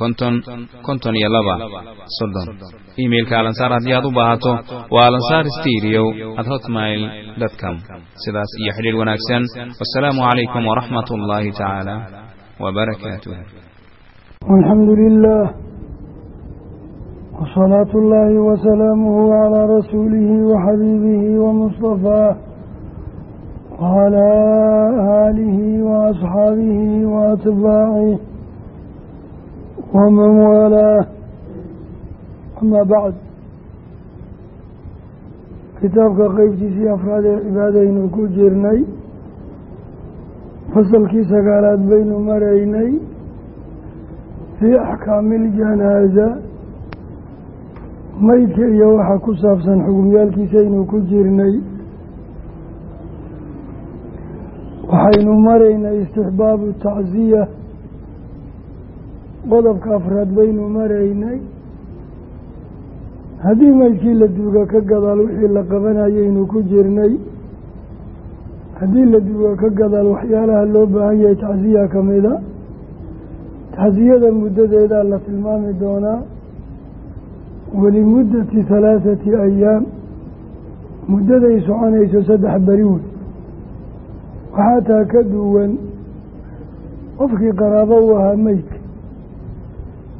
konton konton iyo laba. Soddon. Iimailka alansaar haddii aad u baahato waa alansaar steriyow at hotmail com. Sidaas iyo xidhiir wanaagsan. Wasalaamu calaykum waraxmat ullaahi tacaala wbarakaatuh alxamdu lilah wsalaatu llaahi wasalaamuhu calaa rasuulihi waxabiibihi wamustafaah wcalaa aalihi waasxaabihi waatbaacihi waman walaah amaa bacd kitaabka qeybtiisii afraad ee cibaadaynu ku jirnay fasalkii sagaalaad baynu maraynay fii axkaami iljanaaza maydka iyo waxa ku saabsan xukumyaalkiisaynu ku jirnay waxaynu maraynay istixbaabu tacsiya qodobka afraad baynu maraynay. Haddii meydkii la duuga ka gadaal wixii la qabanayaynu ku jirnay haddii la duuga ka gadaal waxyaalaha loo baahan yahay tacsiya ka mida tacsiyada muddadeedaa la tilmaami doonaa welimuddati halaathati ayaam muddaday soconayso saddex beri wey waxaa taa ka duwan qofkii qaraabo u ahaa meydka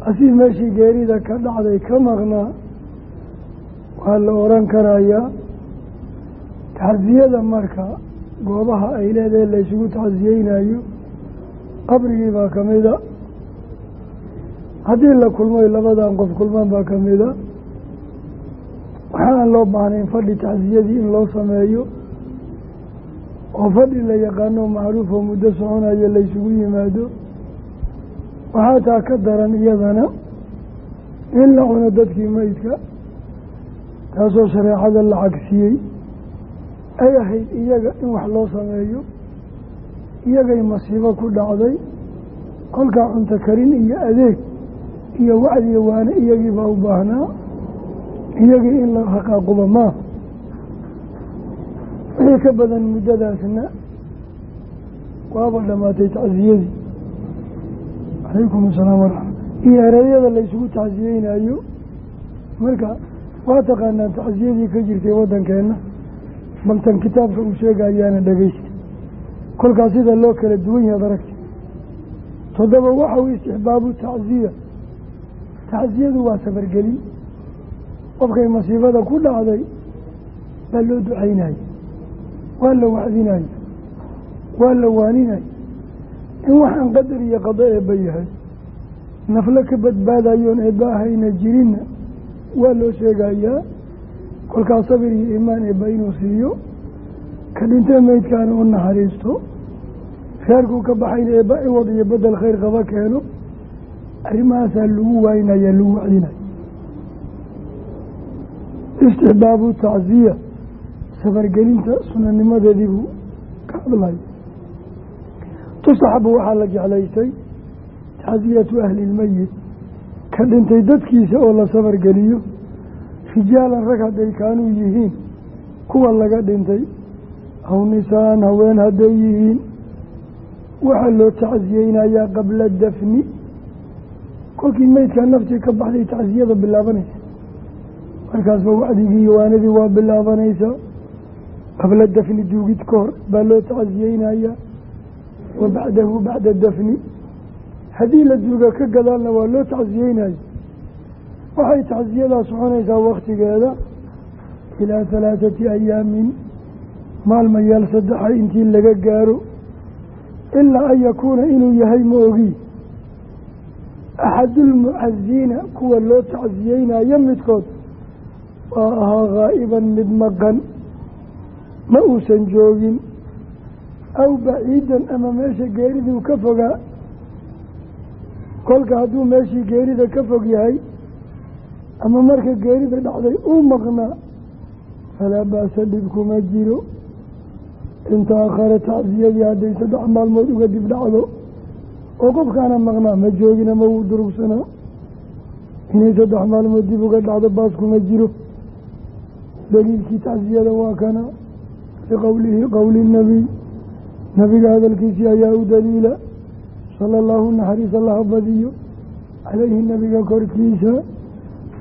asii meeshii geerida ka dhacday ka maqnaa waa la oran karayaa tacsiyada marka goobaha ay leedahay la ysugu tacsiyeynayo qabrigii baa ka mida haddii la kulmoy labadan qof kulmaan baa ka mida waxaan loo baahnayn fadhi tacsiyadii in loo sameeyo oo fadhi la yaqaano macruuf oo muddo soconayo laysugu yimaado waxaa taa ka daran iyadana in la cuno dadkii meydka taasoo shareecada la cagsiyey ay ahayd iyaga in wax loo sameeyo iyagay masiibo ku dhacday kolkaa cunto karin iyo adeeg iyo wacdiga waane iyagiibaa u baahnaa iyagii in la haqaaquba maa wixii ka badan muddadaasna waaba dhammaatay tacsiyadii calaykum asalaam waraxmat iyo ereeyada laysugu tacsiyeynayo marka waa taqaanaan tacsiyadii ka jirtay waddankeenna. Baltan kitaabka uu sheegayaana dhegeysta kolkaas sida loo kala duwan yahay aragti toddoba waxa uu istixbaabu tacsiya tacsiyadu waa safargelin qofkay masiibada ku dhacday baa loo ducaynaya waa la wacdinayo waa la waaninayo in waxaan qadar iyo qado eebba yahay. Naflo ka badbaadayoon eebba ahayna jirinna waa loo sheegayaa kolkaas sabir iyo iimaan eebba inuu siiyo. Ka dhintee meydkaana u naxariisto. Reerkuu ka baxayna eebba ciwad iyo bedel khayr qaba keeno. Arrimahaasaa lagu waayinaya lagu wacdinayo istixbaabu tacsiya safargelinta sunanimadeedii buu ka hadlay tustaxabu waxaa la jeclaystay tacsiyatu ahli lmeyit ka dhintay dadkiisa oo la safargeliyo rijaalan rag hadday kaanuu yihiin kuwa laga dhintay aw nisaan haween hadday yihiin waxaa loo tacsiyeynayaa qabla dafni. Kolkii meydkaa naftii ka baxday tacsiyada bilaabanaysa. Markaasba wacdigii waanadii waa bilaabanaysaa qabla dafni duugid ka hor baa loo tacsiyeynayaa wa bacdahu bacda dafni haddii la duuga ka gadaalna waa loo tacsiyeynaya waxay tacsiyadaa soconaysaa waktigeeda ilaa halaathati ayaamin maalmayaal saddexa intii laga gaaro ilaa an yakuuna inuu yahay ma ogi axadulmucaziina kuwa loo tacsiyeynayo midkood waa ahaa haa'iban mid maqan ma uusan joogin aw baciidan ama meesha geeriduu ka fogaa kolka hadduu meeshii geerida ka fog yahay ama marka geerida dhacday uu maqnaa falaa ba'sa dhib kuma jiro. Inta akhara tacsiyadii hadday saddex maalmood uga dib dhacdo oo qofkaana maqnaa ma joogin ama wuu durugsanaa. Inay saddex maalmood dib uga dhacdo baas kuma jiro. Daliilkii tacsiyada waa kana liqowlihi qowli nabiy nabiga hadalkiisii ayaa u daliila sala allahu naxariis allaha badiyo calayhi nabiga korkiisa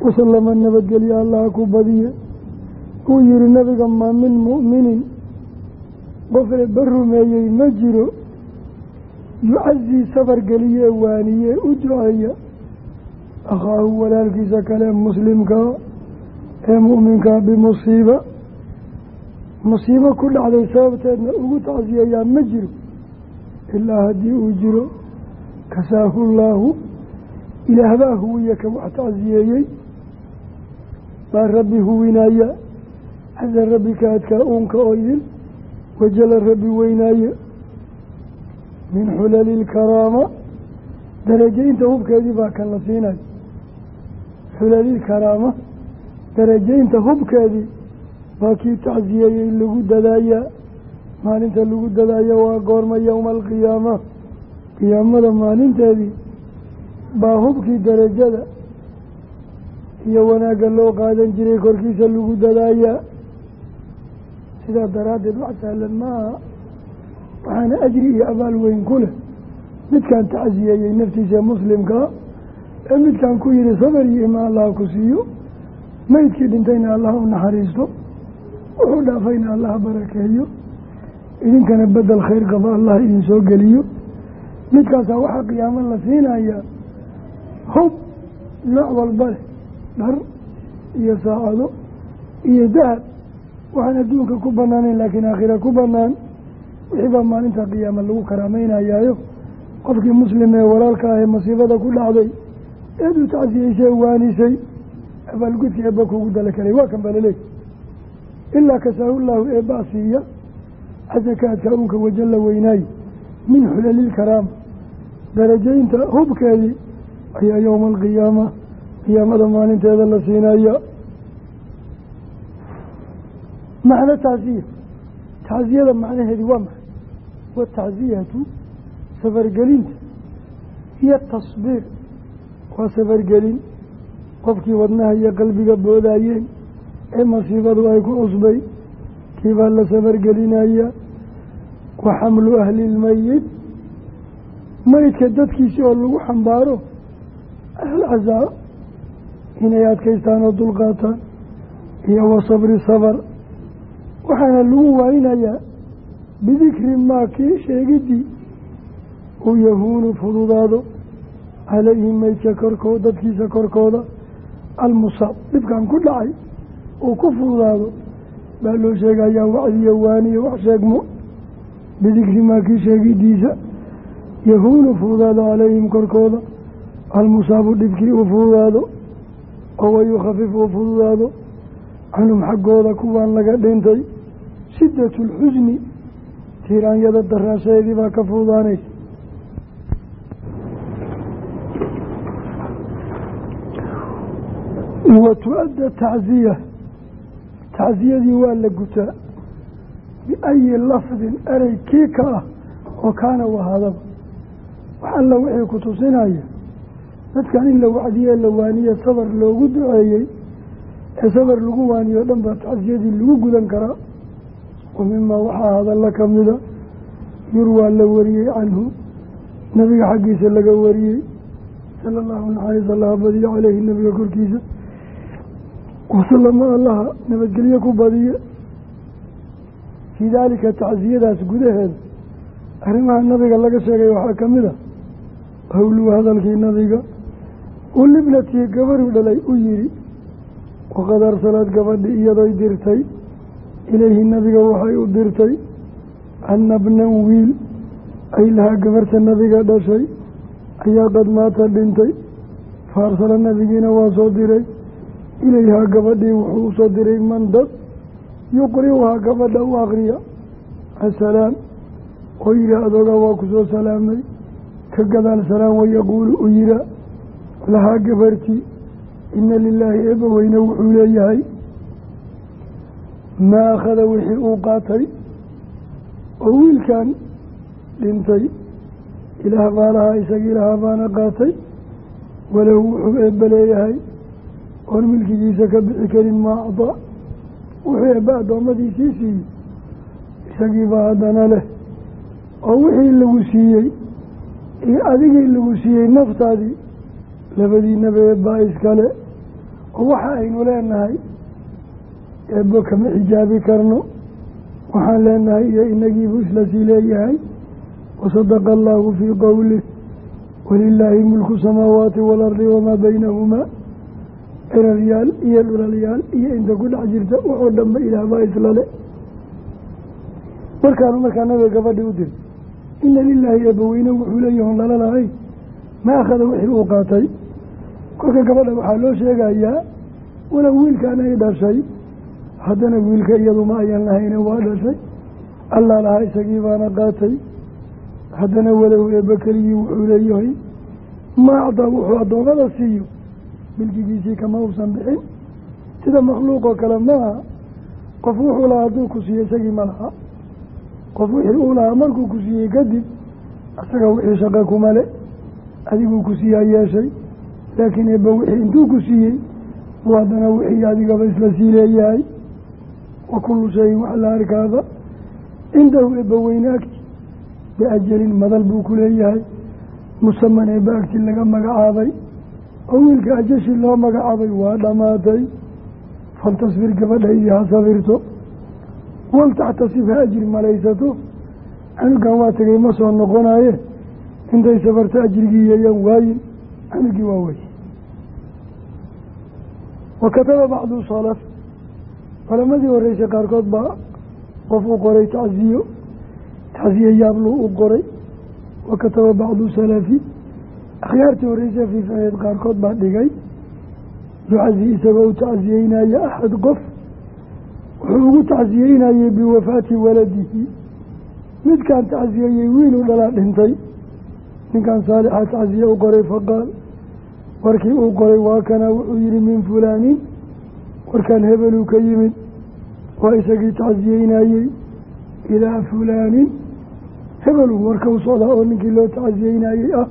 wasalama nabadgelyo allaha ku badiye uu yihi nabiga maa min mu'minin qof eebba rumeeyey ma jiro yucazii safar geliye waaniye u duceeya akhaahu walaalkiisa kale muslimkaa ee mu'minkaa bimusiiba musiibo ku dhacday sababteedna ugu tacsiyeeyaa ma jiro. Ilaa haddii uu jiro kasaahu llaahu ilaahbaa huwiya ka wax tacsiyeeyey. Baa rabbi huwinaya casa rabbi ka adkaa uunka oo idin wajala rabbi weynaaye. Min xulali ilkaraama darajaynta hubkeedii baa kan la siinayo xulalilkaraama darajaynta hubkeedii baa kii tacsiyeeyey lagu dadaayaa maalinta lagu dadaaya waa goorma yowma alqiyaama qiyaamada maalinteedii baa hubkii darajada iyo wanaagga loo qaadan jiray korkiisa lagu dadaayaa sidaa daraaddeed wax sahlan ma aha waxaana ajri iyo abaal weyn ku leh. Midkaan tacsiyeeyey naftiisa muslimkaa ee midkaan ku yihi sabar iyo imaan allaha ku siiyo. Meydkii dhintayna allaha u naxariisto wuxuu dhaafayna allaha barakeeyo idinkana bedel khayr qaba allah idin soo geliyo. Midkaasaa waxaa qiyaamo la siinayaa hub nooc walba leh dhar iyo saacado iyo dahab. Waxaan adduunka ku banaanayn laakiin aakhira ku banaan wixii baa maalinta qiyaama lagu karaameynayaayo qofkii muslim ee walaalka ah ee masiibada ku dhacday eed u tacsiyeysay waanisay abaalgudkii eebba kuugu dalakelay waa kan balaleey ilaa kasaahullaahu eebbaa siiya casakaadka uunka wajalla weynaaye min xulalilkaraama darajaynta hubkeedii ayaa yowma alqiyaama qiyaamada maalinteeda la siinaya macno tacsiya tacsiyada macnaheedi waa maxay watacsiyatu safargelinta iyo tasbiir waa safargelin qofkii wadnaha iyo qalbiga boodayeen ee masiibadu ay ku cusbay kii baa la safargelinaya wa xamlu ahli ilmeyit meydka dadkiisi oo lagu xambaaro ahlcasaa inay adkaystaan oo dulqaataan iyo wa sabri sabar waxaana lagu waayinayaa bidikri maa kii sheegidii uu yahuunu fududaado calayhi meydka korkoo dadkiisa korkooda almusaab dhibkan ku dhacay uu ku fududaado baa loo sheegayaa wacdiyo waaniyo wax sheegmo. Bidikri maa kii sheegidiisa yahuunu fududaado calayhim korkooda. Almusaabu dhibkii uu fududaado oo wayukhafif uu fududaado canhum xaggooda kuwaan laga dhintay. Shiddatu lxusni tiiraanyada daraasheedii baa ka fududaanaysa wa tu-adda tacsiya tacsiyadii waa la gutaa biayi lafdin erey kii ka ah oo kaana wahaadaba wax alla wixii ku tusinaya dadkan in la wacdiye la waaniye sabar loogu duceeyey ee sabar lagu waaniyo dhan baa tacsiyadii lagu gudan karaa. Wa mimaa waxaa hadalla ka mida yurwaa la wariyey canhu nabiga xaggiisa laga wariyey sala allahu naxariis allaha badiyo caleyhi nabiga korkiisa wasalama allaha nabadgelyo ku badiye. Fii daalika tacsiyadaas gudaheeda arrimaha nabiga laga sheegay waxaa ka mid a howluu hadalkii nabiga. U libnatii gabadhu dhalay u yidhi waqad arsalad gabadhi iyadoy dirtay ilayhi nabiga waxay u dirtay anna bnan wiil ay lahaa gabarta nabiga dhashay ayaa qad maata dhintay faarsala nabigiina waa soo diray ilayhaa gabadhii wuxuu u soo diray man dad yuqri'uhaa gabadha u akriya assalaam oo yihi adooga waa ku soo salaamay. Ka gadaal salaam wayaquulu u yiha lahaa gabartii ina lilaahi eebbaweyne wuxuu leeyahay. Maa akhada wixii uu qaatay oo wiilkan dhintay. Ilaah baa lahaa isagii lahaa baana qaatay. Walow wuxuu eebba leeyahay oon milkigiisa ka bixi karin maa acdaa wuxuu eebba addoommadiisii siiyey isagiibaa haddana leh. Oo wixii lagu siiyey iyo adigii lagu siiyey naftaadii labadiinaba eebbaa iskale oo waxa aynu leenahay eebbo kama xijaabi karno. Waxaan leenahay iyo inagiibuu isla sii leeyahay. Wasadaqa allaahu fii qowlih walilaahi mulku samaawaati waalardi wamaa baynahumaa ciraryaal iyo dhulalyaal iyo inta ku dhex jirta waxoo dhanba ilaahbaa islale. Markaanu markaa nabiga gabadhii u diri ina lilaahi eebbaweyne wuxuu leeyahi on lala lahayn ma akhada wixii uu qaatay. Kolka gabadha waxaa loo sheegayaa walow wiilkan ay dhashay haddana wiilka iyadu ma ayan lahayne waa dhashay. Allaa lahaa isagii baana qaatay. Haddana walow eebba keligii wuxuu leeyahay ma acdaa wuxuu addoommada siiyo milkigiisii kama uusan bixin. Sida makhluuqoo kale maaha qof wuxuu lahaa hadduu ku siiyo isagii ma laha. Qof wixii uu lahaa markuu ku siiyey kadib isaga wixii shaqa kuma le adiguu ku siiyaa yeeshay. Laakiin eebba wixii intuu ku siiyey buu haddana wixii adigaba isla sii leeyahay wa kullu shayin wax la arkaaba cindahu eebba weyne agti biajalin madal buu ku leeyahay. Musaman eebba agti laga magacaabay oo wiilka ajashi loo magacaabay waa dhammaatay. Faltasbir gabadhaydii ha sabirto. Waltaxtasib ha ajri malaysato. Canugan waa tegay ma soo noqonaaye. Intay safarto ajrigii yeeyaan waayin canugii waa wey wa kataba bacdu salaf. Culamadii horeysay qaarkood baa qof u qoray tacsiyo tacsiye yaabluu u qoray. Wa kataba bacdu salafi akhyaartii horreysay fiifaneed qaarkood baa dhigay. Yucasi isagoo u tacsiyeynaya axad qof wuxuu ugu tacsiyeynayey biwafaati waladihi. Midkaan tacsiyeeyey wiiluu dhalaa dhintay. Ninkan saalixa tacsiye u qoray faqaal. Warkii uu qoray waa kana wuxuu yihi min fulaanin. Warkaan hebeluu ka yimid. Waa isagii tacsiyeynayey ilaa fulaanin. Hebeluu warka u socdaa oo ninkii loo tacsiyeynayey ah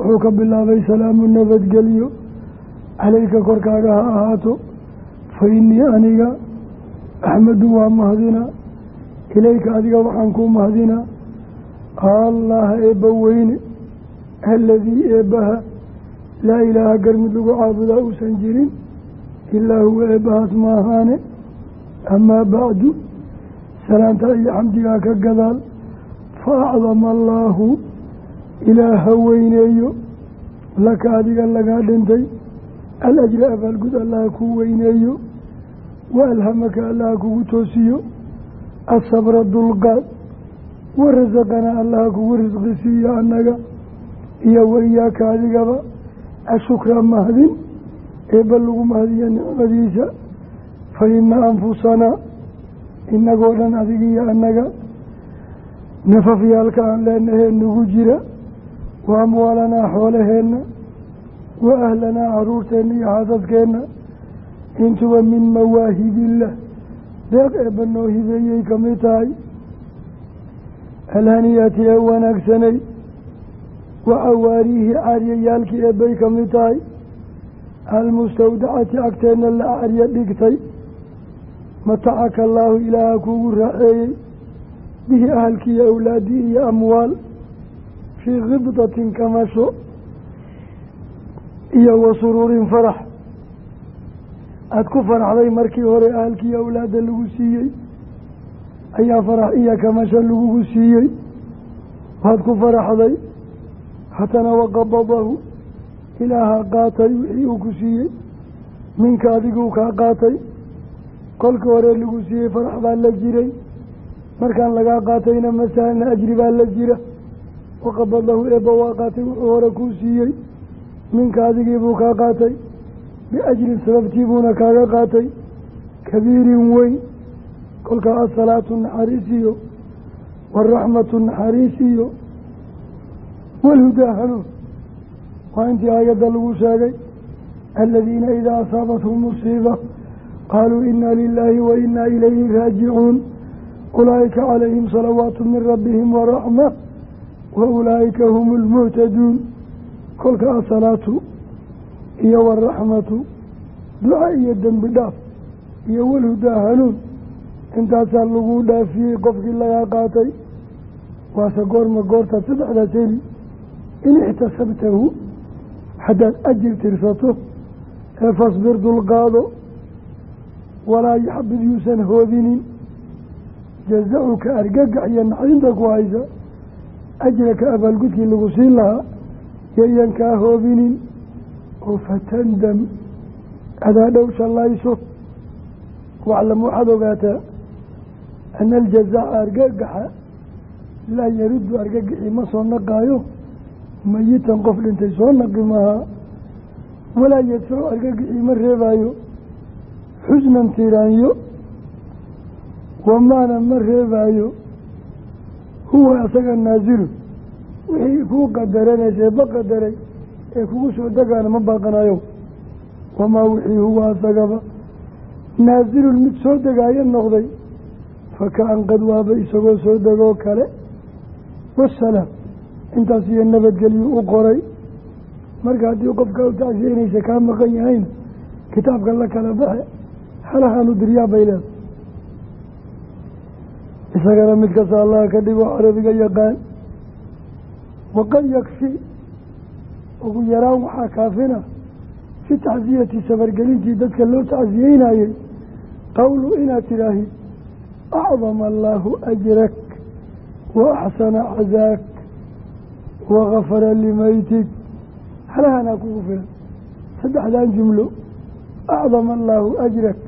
wuxuu ka bilaabay salaamu nabadgelyo. Calayka korkaaga ha ahaato. Fa innii aniga axmedu waa mahadina. Ilayka adiga waxaan kuu mahadinaa allaha eebba weyne aladii eebbaha. Laa ilaaha gar mid lagu caabudaa uusan jirin. Ilaa huwa eebbahaas maahaane amaa bacdu salaanta iyo xamdigaa ka gadaal. Fa acdama allaahu ilaaha weyneeyo laka adiga lagaa dhintay. Alajra abaalgud allaha kuu weyneeyo. Wa alhamaka allaha kugu toosiyo. Asabra dulqaad warasaqana allaha kugu risqi siiyo annaga. Iyo waiyaaka adigaba. Ashukra mahdin. Eebba lagu mahdiyo nicmadiisa fa ina anfusanaa inagoo dhan adigiyo annaga. Nafafyaalka aan leenahee nagu jira wa amwaalanaa xoolaheenna wa ahlanaa caruurteenna iyo xaasadkeenna intuba min mawaahibillah deeq eebba noo hibeeyey ka mid tahay alhaniyati ee wanaagsanay wa cawaariihi caaryayaalkii eebbay ka mid tahay almustawdacati agteenna la carya dhigtay. Matacaka allaahu ilaaha kuugu raaxeeyey bihi ahalkii iyo awlaadii iyo amwaal fii khibdatin kamasho iyo wa suruurin farax. Aada ku faraxday markii hore ahalkii awlaadda lagu siiyey. Ayaa farax iyo kamasho lagugu siiyey. Waad ku faraxday hatana waqabadahu ilaaha qaatay wixii uu ku siiyey. Minka adiguu kaa qaatay. Kolka hore lagu siiyey farax baa la jiray. Markaan lagaa qaatayna masalana ajri baa la jira waqabadahu eebba waa qaatay wuxuu hore kuu siiyey minka adigiibuu kaa qaatay biajrin sababtii buuna kaaga qaatay kabiirin weyn kolkaa asalaatu naxariisiyo waraxmatu naxariisiyo walhudaa hanuun waa intii aayadda lagu sheegay aladiina idaa asaabathum musiiba qaaluu inaa lilaahi wa inaa ilayhi raajicuun ulaa'ika calayhim salawaatu min rabbihim waraxma wa ulaa'ika hum lmuhtaduun kolka asalaatu iyo waraxmatu duca iyo dembi dhaaf iyo walhudaa hanuun intaasaa lagu dhaafiyey qofkii lagaa qaatay waase goorma goortaad saddexdaas heli in ixtasabtahu haddaad ajir tirsato ee fasbir dulqaado walaa yaxbid yuusan hoodinin jazacuka argagax iyo naxdinta ku haysa ajraka abaalgudkii lagu siin lahaa yayan kaa hoobinin oo fatandam adaa dhow shallayso waclam waxaad ogaataa ana aljazaaca argagaxa laa yaruddu argagixii ma soo naqaayo mayitan qof dhintay soo naqi mahaa walaa yadfacu argagixii ma reebaayo xusnan tiraanyo wamaana ma reebaayo huwa asaga naasilu wixii kuu qadaranaysa eeba qadaray ee kugu soo degaana ma baaqanayo wamaa wixii huwa asagaba. Naasilun mid soo degaayo noqday. Fakaan qad waaba isagoo soo degoo kale. Wasalaam. Intaas iyo nabadgelyu u qoray. Marka haddii qofka u tacsiyeynaysa kaa maqan yahayna kitaabka la kala baxe halahaanu diryaa bay leedahay isagana mid kasta allaha ka dhigo carabiga yaqaan. Waqad yakfi ugu yaraan waxaa kaafina fi tacsiyati sabargelintii dadka loo tacsiyeynayey qowlu inaad tidhaahid acdama allaahu ajrak wa axsana cazaak wagafara limaytik. Halahanaa kugu filan. Saddexdan jumlo acdama allaahu ajrak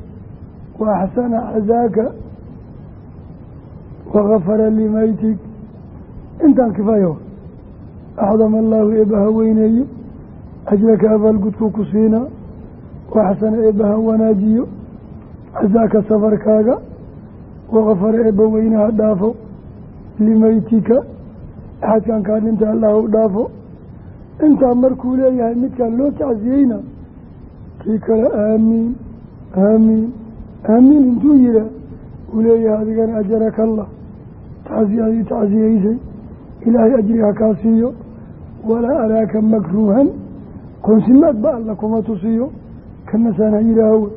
wa axsana cazaaka wagafara limaytik intaan kifaaya acdama allaahu eebbaha weyneeyo ajraka abaalgudku ku siinaa waxsana eebbaha wanaajiyo casaaka safarkaaga wagafara eebba weynaha dhaafo limaytika axadkan kaa dhinta allah u dhaafo intaa markuu leeyahay midkaan loo tacsiyeyna kii kale aamiin aamiin aamiin intuu yihaa uu leeyahay adigana ajaraka allah tacsiyadii tacsiyeysay ilaahay ajriga kaa siiyo walaa araaka makruuhan qoonsimaad ba alla kuma tusiyo kamasaan ha yidhaaho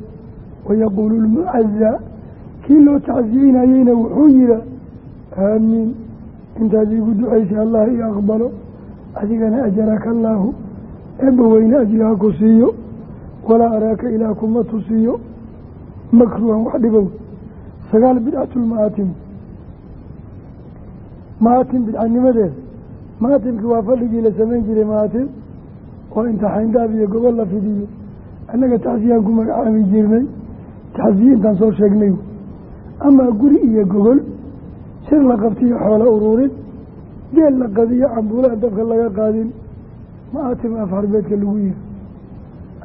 wayaquulu lmucazaa kii loo tacsiyeynayeyna wuxuu yihaa aamiin intaad iigu ducaysay allah io aqbalo adigana ajaraka allaahu eebba weyne ajriha ku siiyo walaa araaka ilaah kuma tusiyo makruuhan wax dhibow sagaal bidcatulma'aatim maatim bidcanimadeeda maatimkii waa fadhigii la samayn jiray maatim oo inta xayndaab iyo gobol la fidiyo annaga tacsiyaan ku magacaabi jirnay. Tacsiye intaan soo sheegnay. Amaa guri iyo gogol. Shir la qabtiyo xoolo uruurin geel la qadiyo cambuulaha dabka laga qaadin. Maatim afharbeedka lagu yihi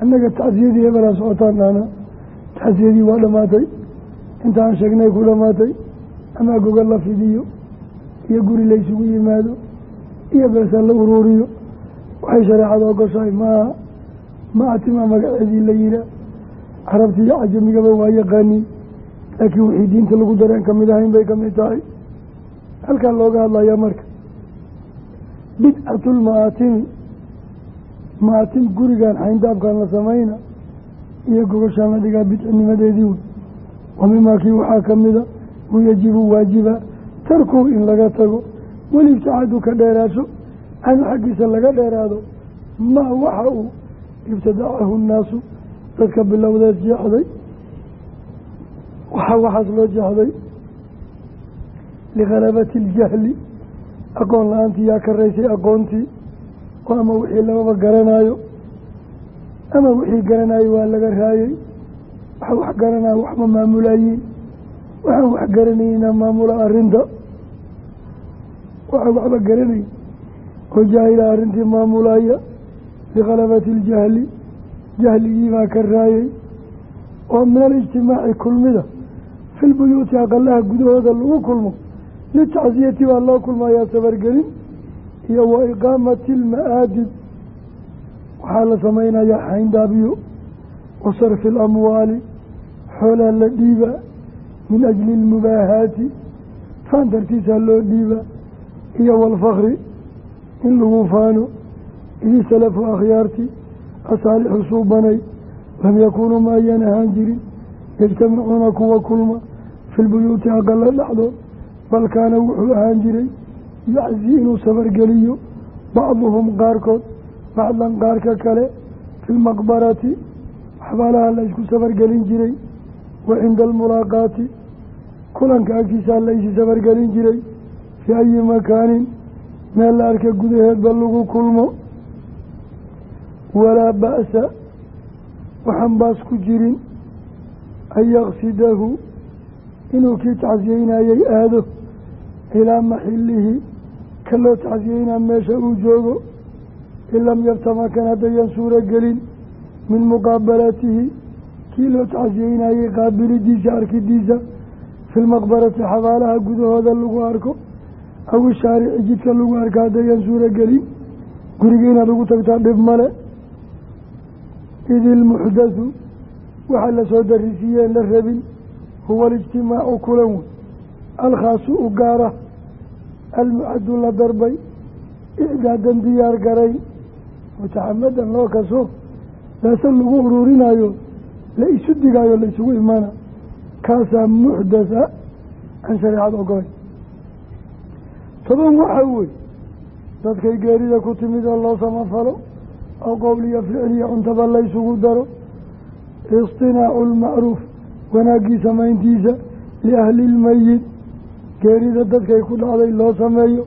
annaga tacsiyadii hebelaan socotaan dhahna tacsiyadii waa dhammaatay intaan sheegnay ku dhammaatay amaa gogol la fidiyo iyo guri laysugu yimaado iyo beesa la uruuriyo waxay shareecada ogoshahay maaha maatima magaceedii la yihaa carabti iyo cajamigaba waa yaqaaniin laakiin wixii diinta lagu dareen ka mid ahayn bay ka mid tahay. Halkaa looga hadlayaa marka. Bidcatulmaatimi maatim. Gurigan xayndaabkan la samayna iyo gogoshaan la dhigaa bidcinimadeedii wey wa mimaa kii waxaa kamida u yajibu waajiba tarkuhu in laga tago welibtaxadu ka dheeraasho canhu xaggiisa laga dheeraado maa waxa uu ibtadacahu nnaasu dadka bilowdeed jeexday waxaa waxaas loo jahday likhalabati iljahli aqoon la'aantii yaa karaysay aqoontii oo ama wixii lamaba garanaayo ama wixii garanayo waa laga raayay waxa wax garanaya waxma maamulayiin waxaan wax garanaynaa maamula arrinta waxaan waxba garanayn oo jaahila arrintii maamulaya likhalabati iljahli jahligiibaa ka raayay. Oo min alijtimaaci kulmida. Filbuyuuti aqalaha gudahooda lagu kulmo. Litacsiyati baa loo kulmayaa sabargelin iyo wa iqaamati alma'aadib waxaa la samaynayaa xayndaabiyo. Wa sarfi alamwaali xoolaa la dhiibaa. Min ajli almubaahaati faan dartiisaa loo dhiibaa iyo waalfakri in lagu faano idi salafu akhyaarti asaalixu suubanay lam yakuunuu ma ayaan ahaan jirin yajtamicuuna kuwa kulma fi lbuyuuti aqala dhacdood bal kaana wuxuu ahaan jiray yaczi inuu safargeliyo bacduhum qaarkood bacdan qaarka kale fi lmaqbarati xabaalaha la ysku safargelin jiray wa cinda almulaaqaati kulanka agtiisaa la ysi safargelin jiray fii ayi makaanin meel la arka gudaheedba lagu kulmo. Walaa ba'sa waxaan baas ku jirin an yaqsidahu inuu kii tacsiyeynayay aado ilaa maxilihi ka loo tacsiyeynaa meesha uu joogo. In lam yabtamakan haddayan suuro gelin min muqaabalatihi kii loo tacsiyeynayay qaabilidiisa arkidiisa fi lmaqbarati xabaalaha gudahooda lagu arko aw ishaarici jidka lagu arka haddayan suuro gelin guriga inaad ugu tagtaa dhib male. Id ilmuxdathu waxaa la soo darisiiyeen la rabin. Huwa alijtimaacu kulan. Wey alkhaasu u gaara. Almucadu la darbay. Icdaadan diyaar garay. Mutaxamadan loo kaso. Laase lagu uruurinayo la isu digaayo la isugu imaana. Kaasaa muxdatha aan shareecad ogolay toban waxaa wey dadkay geerida ku timid oo loo samafalo oo qowl iyo ficil iyo cuntaba la ysugu daro istinaacu lmacruuf wanaaggii samayntiisa liahli lmeyit geerida dadkay ku dhacday loo sameeyo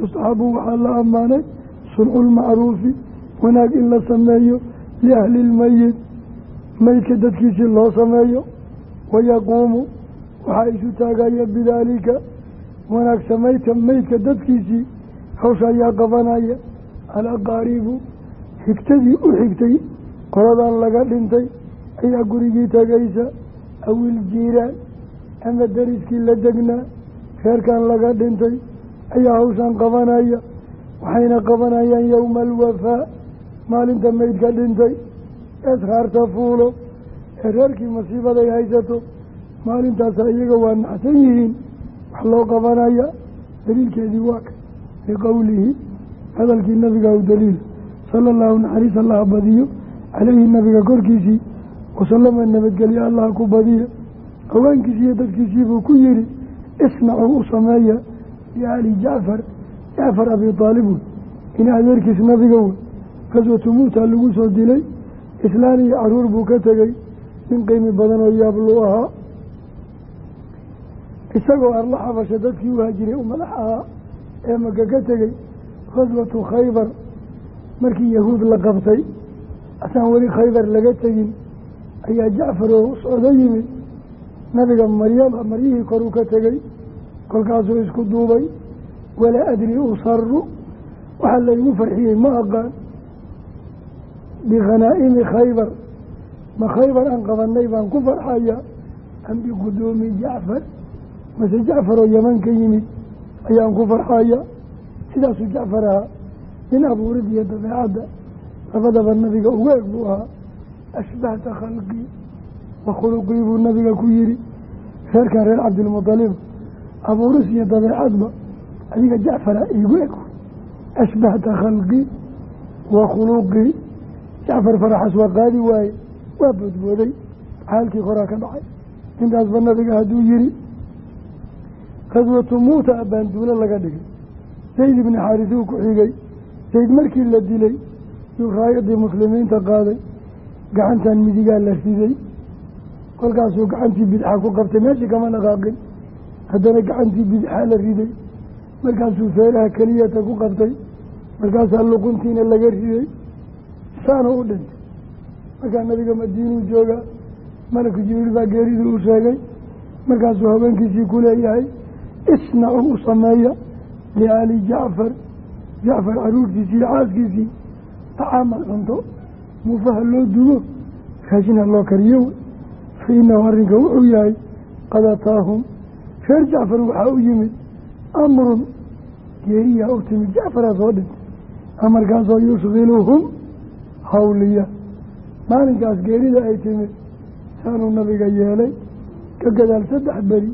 yustaxabu waxaa la ammaanay suncu lmacruufi wanaag in la sameeyo liahli lmeyit meydka dadkiisii loo sameeyo wayaquumu waxaa isu taagaya bidaalika wanaag samaydka meydka dadkiisii hawsha ayaa qabanaya alaqaaribu xigtadii u xigtay qoladan laga dhintay ayaa gurigii tegaysa awil jiiraan ama dariskii la degnaa reerkan laga dhintay ayaa hawshan qabanaya waxayna qabanayaan yowma alwafaa maalinta meydka dhintay. Esraarta fuulo ee reerkii masiibaday haysato maalintaasa iyaga waa naxsan yihiin wax loo qabanaya daliilkeedii waa ka liqowlihi hadalkii nabiga u daliil sala allahu naxariis allaha badiyo caleyhi nabiga korkiisii wasalama nabadgelye allaha ku badiya haweenkiisiiyo dadkiisiibuu ku yihi isnacuu u sameeya liaali jacfar jacfar abi aalib wey in adeerkiis nabiga wey qaswatu muuta lagu soo dilay islaan iyo carruur buu ka tegey nin qiimi badan oo yaabluu ahaa isagoo arla xabasha dadkii u haajiray u madax ahaa ee maka ka tegey khaswatu khaybar. Markii yahuud la qabtay asaan weli khaybar laga tegin ayaa jacfar oo socdo yimid. Nabiga maryada maryihii koruu ka tegey kolkaasuu isku duubay. Walaa adri usaru waxaa laygu farxiyey ma aqaan bikhanaa'imi khaybar. Ma khaybar aan qabanay baan ku farxaya am biquduumi jacfar mase jacfar oo yaman ka yimid ayaan ku farxaya sidaasuu jacfar ahaa nin abuurid iyo dabeecadda. Labadaba nabiga ugu eg buu ahaa ashbahta khalqii wa khuluqii buu nabiga ku yihi reerkan reer cabdilmutalib abuuris iyo dabeecadba adiga jacfara iigu eg. Ashbahta khalqii wa khuluqii. Jacfar faraxas waa qaadi waaye waa boodbooday. Xaalkii koraa ka dhacay. Intaasba nabiga hadduu yihi khaswatu muuta abaanduulo laga dhigay. Zayd ibni xaarisuu ku xigay. Zayd markii la dilay yuu raayadii muslimiinta qaaday gacantan midigaa la riday. Kolkaasuu gacantii bidixaa ku qabtay meeshii kama dhaqaaqin haddana gacantii bidixaa la riday. Markaasuu feeraha keliyata ku qabtay. Markaasaa luquntiina laga riday. Saana u dhintay. Markaa nabiga madiinuu jooga malaka jibriil baa geeridii u sheegay. Markaasuu haweenkiisii ku leeyahay isnacuu u sameeya liaali jacfar jacfar caruurtiisii iyo xaaskiisii tacaama cunto muufaha loo dugo raashina loo kariyo. Wey fa inahu arrinka wuxuu yahay qad ataahum reer jacfar waxaa u yimid amrun. Geeriyaa u timid jacfaraa soo dhintay amarkaasoo yushkiluhum hawliya. Maalinkaas geerida ay timid saanuu nabiga yeelay ka gadaal saddex beri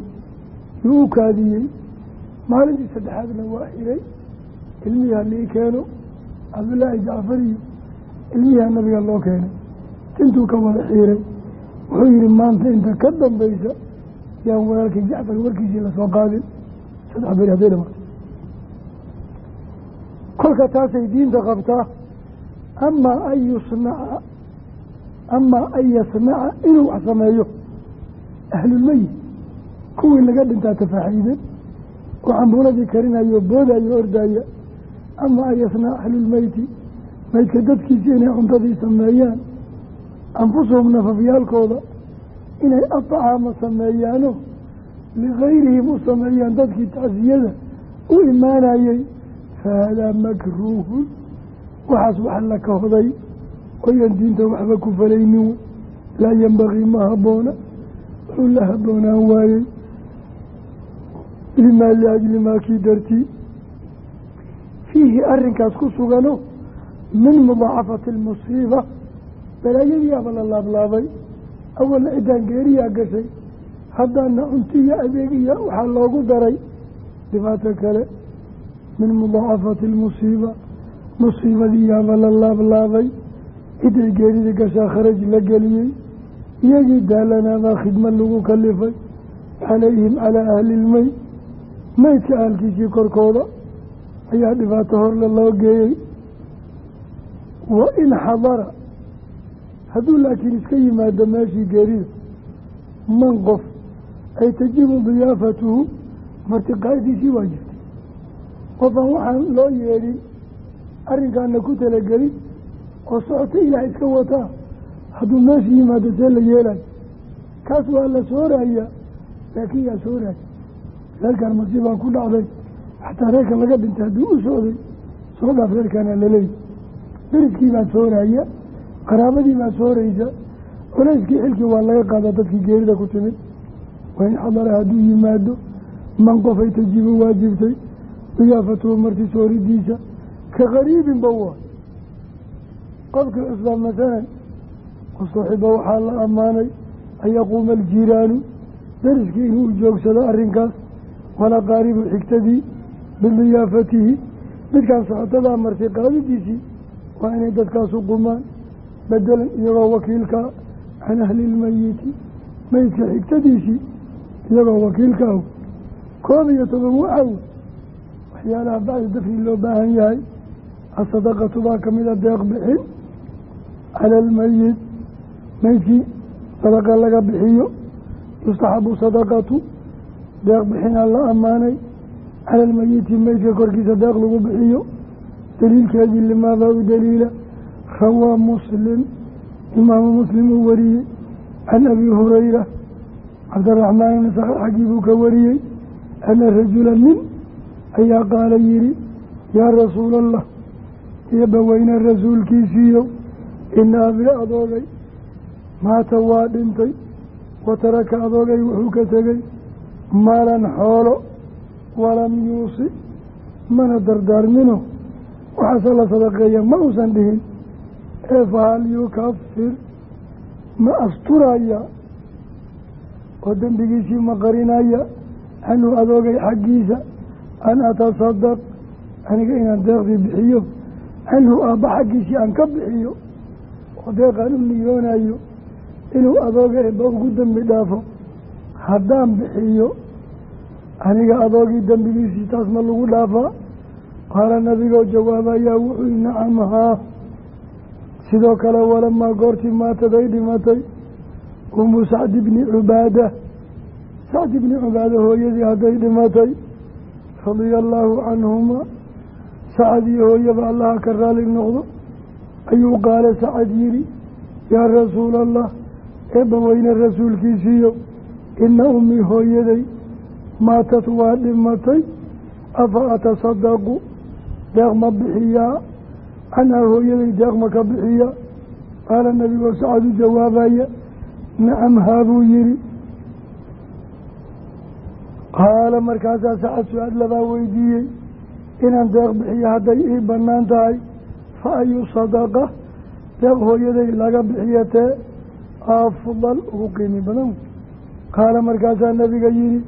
yuu u kaadiyey. Maalintii saddexaadna waa xiray ilmihii halii keeno. Cabdullaahi jacfar iyo ilmihiha nabiga loo keenay. Intuu ka wada xiiray. Wuxuu yihi maanta inta ka dambaysa yaan walaalkii jacfar warkiisii la soo qaadin. Saddex beri hadday dhamaatay kolka taasay diinta qabtaa amaa an yusnaca amaa an yasnaca inuu wax sameeyo ahlulmeyit kuwii laga dhintaa tafaaxiide oo cambuuladii karinayo boodayo ordaaya ama an yasnaca ahlulmeyti maydka dadkiisa inay cuntadii sameeyaan anfusuhum nafafyaalkooda inay aطcaama sameeyaano ligayrihim u sameeyaan dadkii tacsiyada u imaanayey fahadaa makruuhun waxaas wax la kahday oyan diinta waxba ku falaynin laa yembagii ma haboona wuxuu la haboonaan waayey limaa liajli maa kii dartii fiihi arrinkaas ku sugano min mudaacafati almusiiba balaayadiiaba la laablaabay awalna ciddaan geeriyaa gashay haddaana cuntiya adeegiya waxaa loogu daray dhibaato kale min mudaacafati almusiiba musiibadiiyaaba la laablaabay ciday geeridii gashaa kharaj la geliyey iyagii daalanaabaa khidmad lagu kalifay calayhim calaa ahli ilmey meydka ahalkiisii korkooda ayaa dhibaato horle loo geeyey. Wa in xadara hadduu laakiin iska yimaado meeshii geerida man qof ay tajibu diyaafatuhu martiqaadiisii waa jirtay. Qofaan waxaan loo yeedhin arrinkaana ku talagelin oo socota ilaah iska wataa hadduu meeshii yimaado see la yeelayo kaas waa la soorayaa laakiin yaa sooraya reerkaan masiibaa ku dhacday. Xataa reerka laga dhintay hadduu u socday soo dhaaf reerkaana laleeyi deriskii baa sooraya qaraabadii baa sooraysa culayskii xilkii waa laga qaadaa dadkii geerida ku timid. Wain xadara hadduu yimaado man qofay tajibu waajibtay diyaafatuhu marti sooridiisa ka qariibin ba waa. Qofkii cusbaa masalan usuxiba waxaa la ammaanay an yaquuma aljiiraanu deriskii inuu joogsado arrinkaas walaqaaribu xigtadii bidiyaafatihi midkaan socotadaa martay qaadidiisii waa inay dadkaasu qumaan bedelan iyagoo wakiilkaa can ahli ilmeyiti meydka xigtadiisii iyagoo wakiilka ah koob iyo toban wacaw waxyaalaha bacdi dafri loo baahan yahay. Asadaqatu baa kamida deeq bixin cala almeyit meydkii sadaqa laga bixiyo yustaxabu sadaqatu deeq bixinaa la ammaanay. Cala almeyiti meydka korkiisa deeq lagu bixiyo. Daliilkeedii limaada u daliila. Rawaa muslim. Imaamu muslim uu wariyey. Can abi hurayra. Cabdiraxmaan ibni sakr xaggii buu ka wariyey. Ana rajula nin ayaa qaala yihi yaa rasuula allah iyobaweyne rasuulkiisiiyo ina abi adoogay. Maata waa dhintay. Wa taraka adoogay wuxuu ka tegey maalan xoolo walam yuusi mana dardaarmino waxaase la sadaqeeya ma uusan dhihin. Ee fahal yukafir ma asturaya. Oo dembigiisii ma qarinaya canhu adoogay xaggiisa an atasadaq aniga inaan deeqdii bixiyo canhu aabba xaggiisii aan ka bixiyo. Oo deeqaan u niyoonayo inuu adooga eebba ugu dembi dhaafo haddaan bixiyo aniga adoogii dembigiisii taas ma lagu dhaafaa? Qaala nabigoo jawaabayaa wuxuu nacam haa sidoo kale walamaa goortii maataday dhimatay. Umu sacdi bni cubaada sacdi bni cubaada hooyadii hadday dhimatay radia allaahu sacad iyo hooyaba allaha ka raali noqdo ayuu qaale sacad yidhi yaa rasuula allah eebba weyne rasuulkiisiiyo ina ummii hooyaday maatad waa dhimatay. Afa atasadaqu deeq ma bixiyaa canhaa hooyaday deeq ma ka bixiyaa qaala nebigoo sacad u jawaabaya nacam haabuu yidhi. Qaala markaasaa sacad su'aal labaa weydiiyey inaan deeq bixiyo hadday ii bannaan tahay fa ayu sadaqa? Deeq hooyaday laga bixiyo tee afdal ugu qiimi badan qaala markaasaa nabiga yihi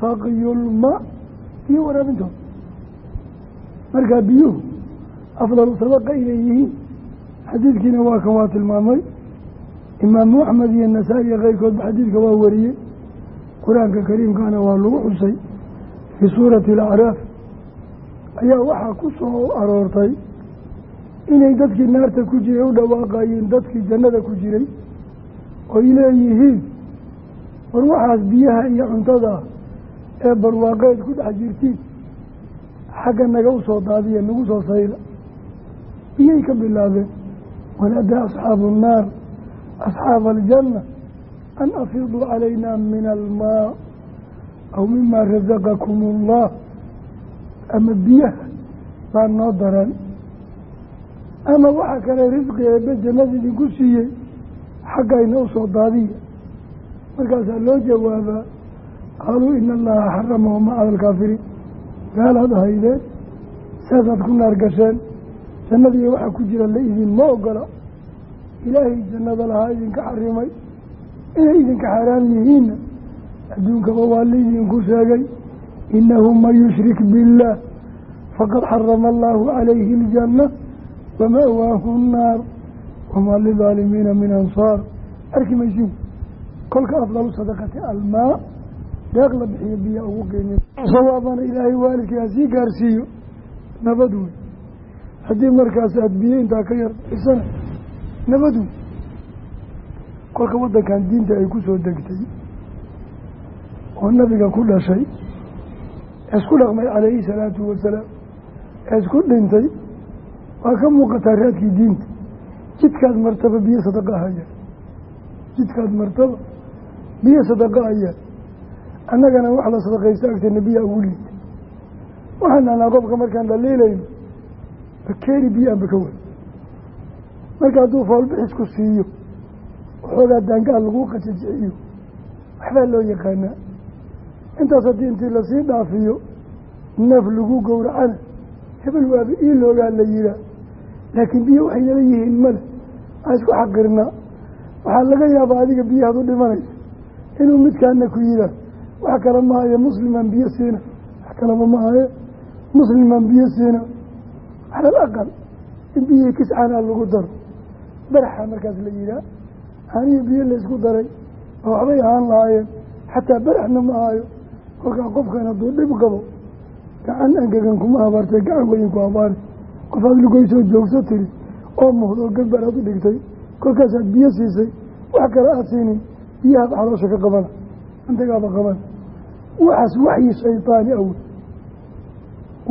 saqyulma biyo waraabintooda markaa biyuhu afdalu sadaqa inay yihiin. Xadiidkiina waa kan waa tilmaamay. Imaamu axmed iyo nasaa-i iyo keyrkoodba xadiidka waa wariyey. Qur'aanka kariimkana waa lagu xusay fii suurati alacraaf. Ayaa waxaa ku soo aroortay inay dadkii naarta ku jiray u dhawaaqayeen dadkii jannada ku jiray oy leeyihiin war waxaas biyaha iyo cuntada ee barwaaqeed ku dhex jirtiin xagga naga u soo daadiya nagu soo sayda biyay ka bilaabeen. Wanadaa asxaabu annaar asxaaba aljanna an afiduu calayna min almaa aw mima rasaqakum allah ama biyaha baa noo daran ama waxa kale risqi eebbe jannada idinku siiyey xaggayna u soo daadiya markaasaa loo jawaabaa qaaluu ina allaha xaramahuma cala alkaafiriin gaalaad ahaydeen saasaad ku naar gasheen jannadiiyo waxaa ku jira la idinma ogola ilaahay jannada lahaa idinka xarimay inay idinka xaaraan yihiinna adduunkaba waa laidinku sheegay inahu man yushrik biاllaah faqad xarama allahu calayhi aljanna wama'waahu nnaar wamaa lidaalimiina min ansaar. Arki maysin kolka afdalu sadaqati almaa deeq la bixiyo biyo ugu qiimi sawaabana ilaahay waalidkii ha sii gaarsiiyo nabad wey haddii markaas aada biyo intaa ka yar bixisana nabad wey kolka waddankan diinta ay ku soo degtay oo nabiga ku dhashay isku dhaqmay calayhi salaatu wasalaam isku dhintay waa ka muuqataa raadkii diinta. Jidkaad martaba biyo sadaqa ahaya jidkaad martaba biyo sadaqa ayaa. Annagana wax la sadaqaysto agteena biyaa ugu liita waxaan dhahnaa qofka markaan dhaliilayno bakeeri biyo anba ka way marka hadduu foolbixisku siiyo waxoogaa daangaal laguu qajajiciyo waxbaa loo yaqaanaa. Intaas haddii intii la sii dhaafiyo neef lagu gowracana hebel waaba ii loogaa la yihaa laakiin biyo waxay nala yihiin male aan isku xaqirnaa. Waxaa laga yaabaa adiga biyahaad u dhimanaysa inuu midkaana ku yihaa wax kale ma hayo muslimaan biyo siina. Wax kaleba ma hayo muslimaan biyo siina. Calal aqal in biyihii kiscanaa lagu daro baraxa markaas la yihaa aniyo biyo laysku daray oo waxbay ahaan lahaayeen. Xataa baraxna ma hayo kolkaa qofkan hadduu dhib qabo gacan angegan kuma habaartay gacan weyn ku habaari qof aad lugoysoo joogso tiri oo muhdo gadbar aad u dhigtay kolkaasaad biyo siisay wax kale aada siinin biyahaad xaloosha ka qabana antagaaba qabana waxaas waxyi shaydaani awe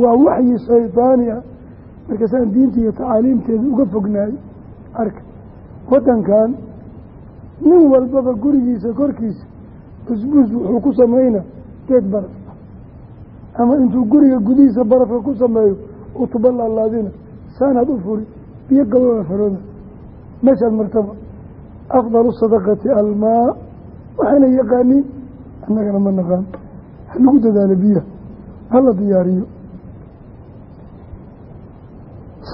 waa waxyi shaydaani ah. Markaasaan diinta iyo tacaaliimteeda uga fognaay arka. Waddankan nin walbaba gurigiisa korkiisa busbuus wuxuu ku sameynaa geed baraf. Ama intuu guriga gudihiisa barafka ku sameeyo uu tuba laalaadina. Saanaad u furi biyo qabaa farooda meeshaad martaba afdalu sadaqati almaa waxayna yaqaaniin annagana ma naqaan. Ha lagu dadaalo biyaha hala diyaariyo.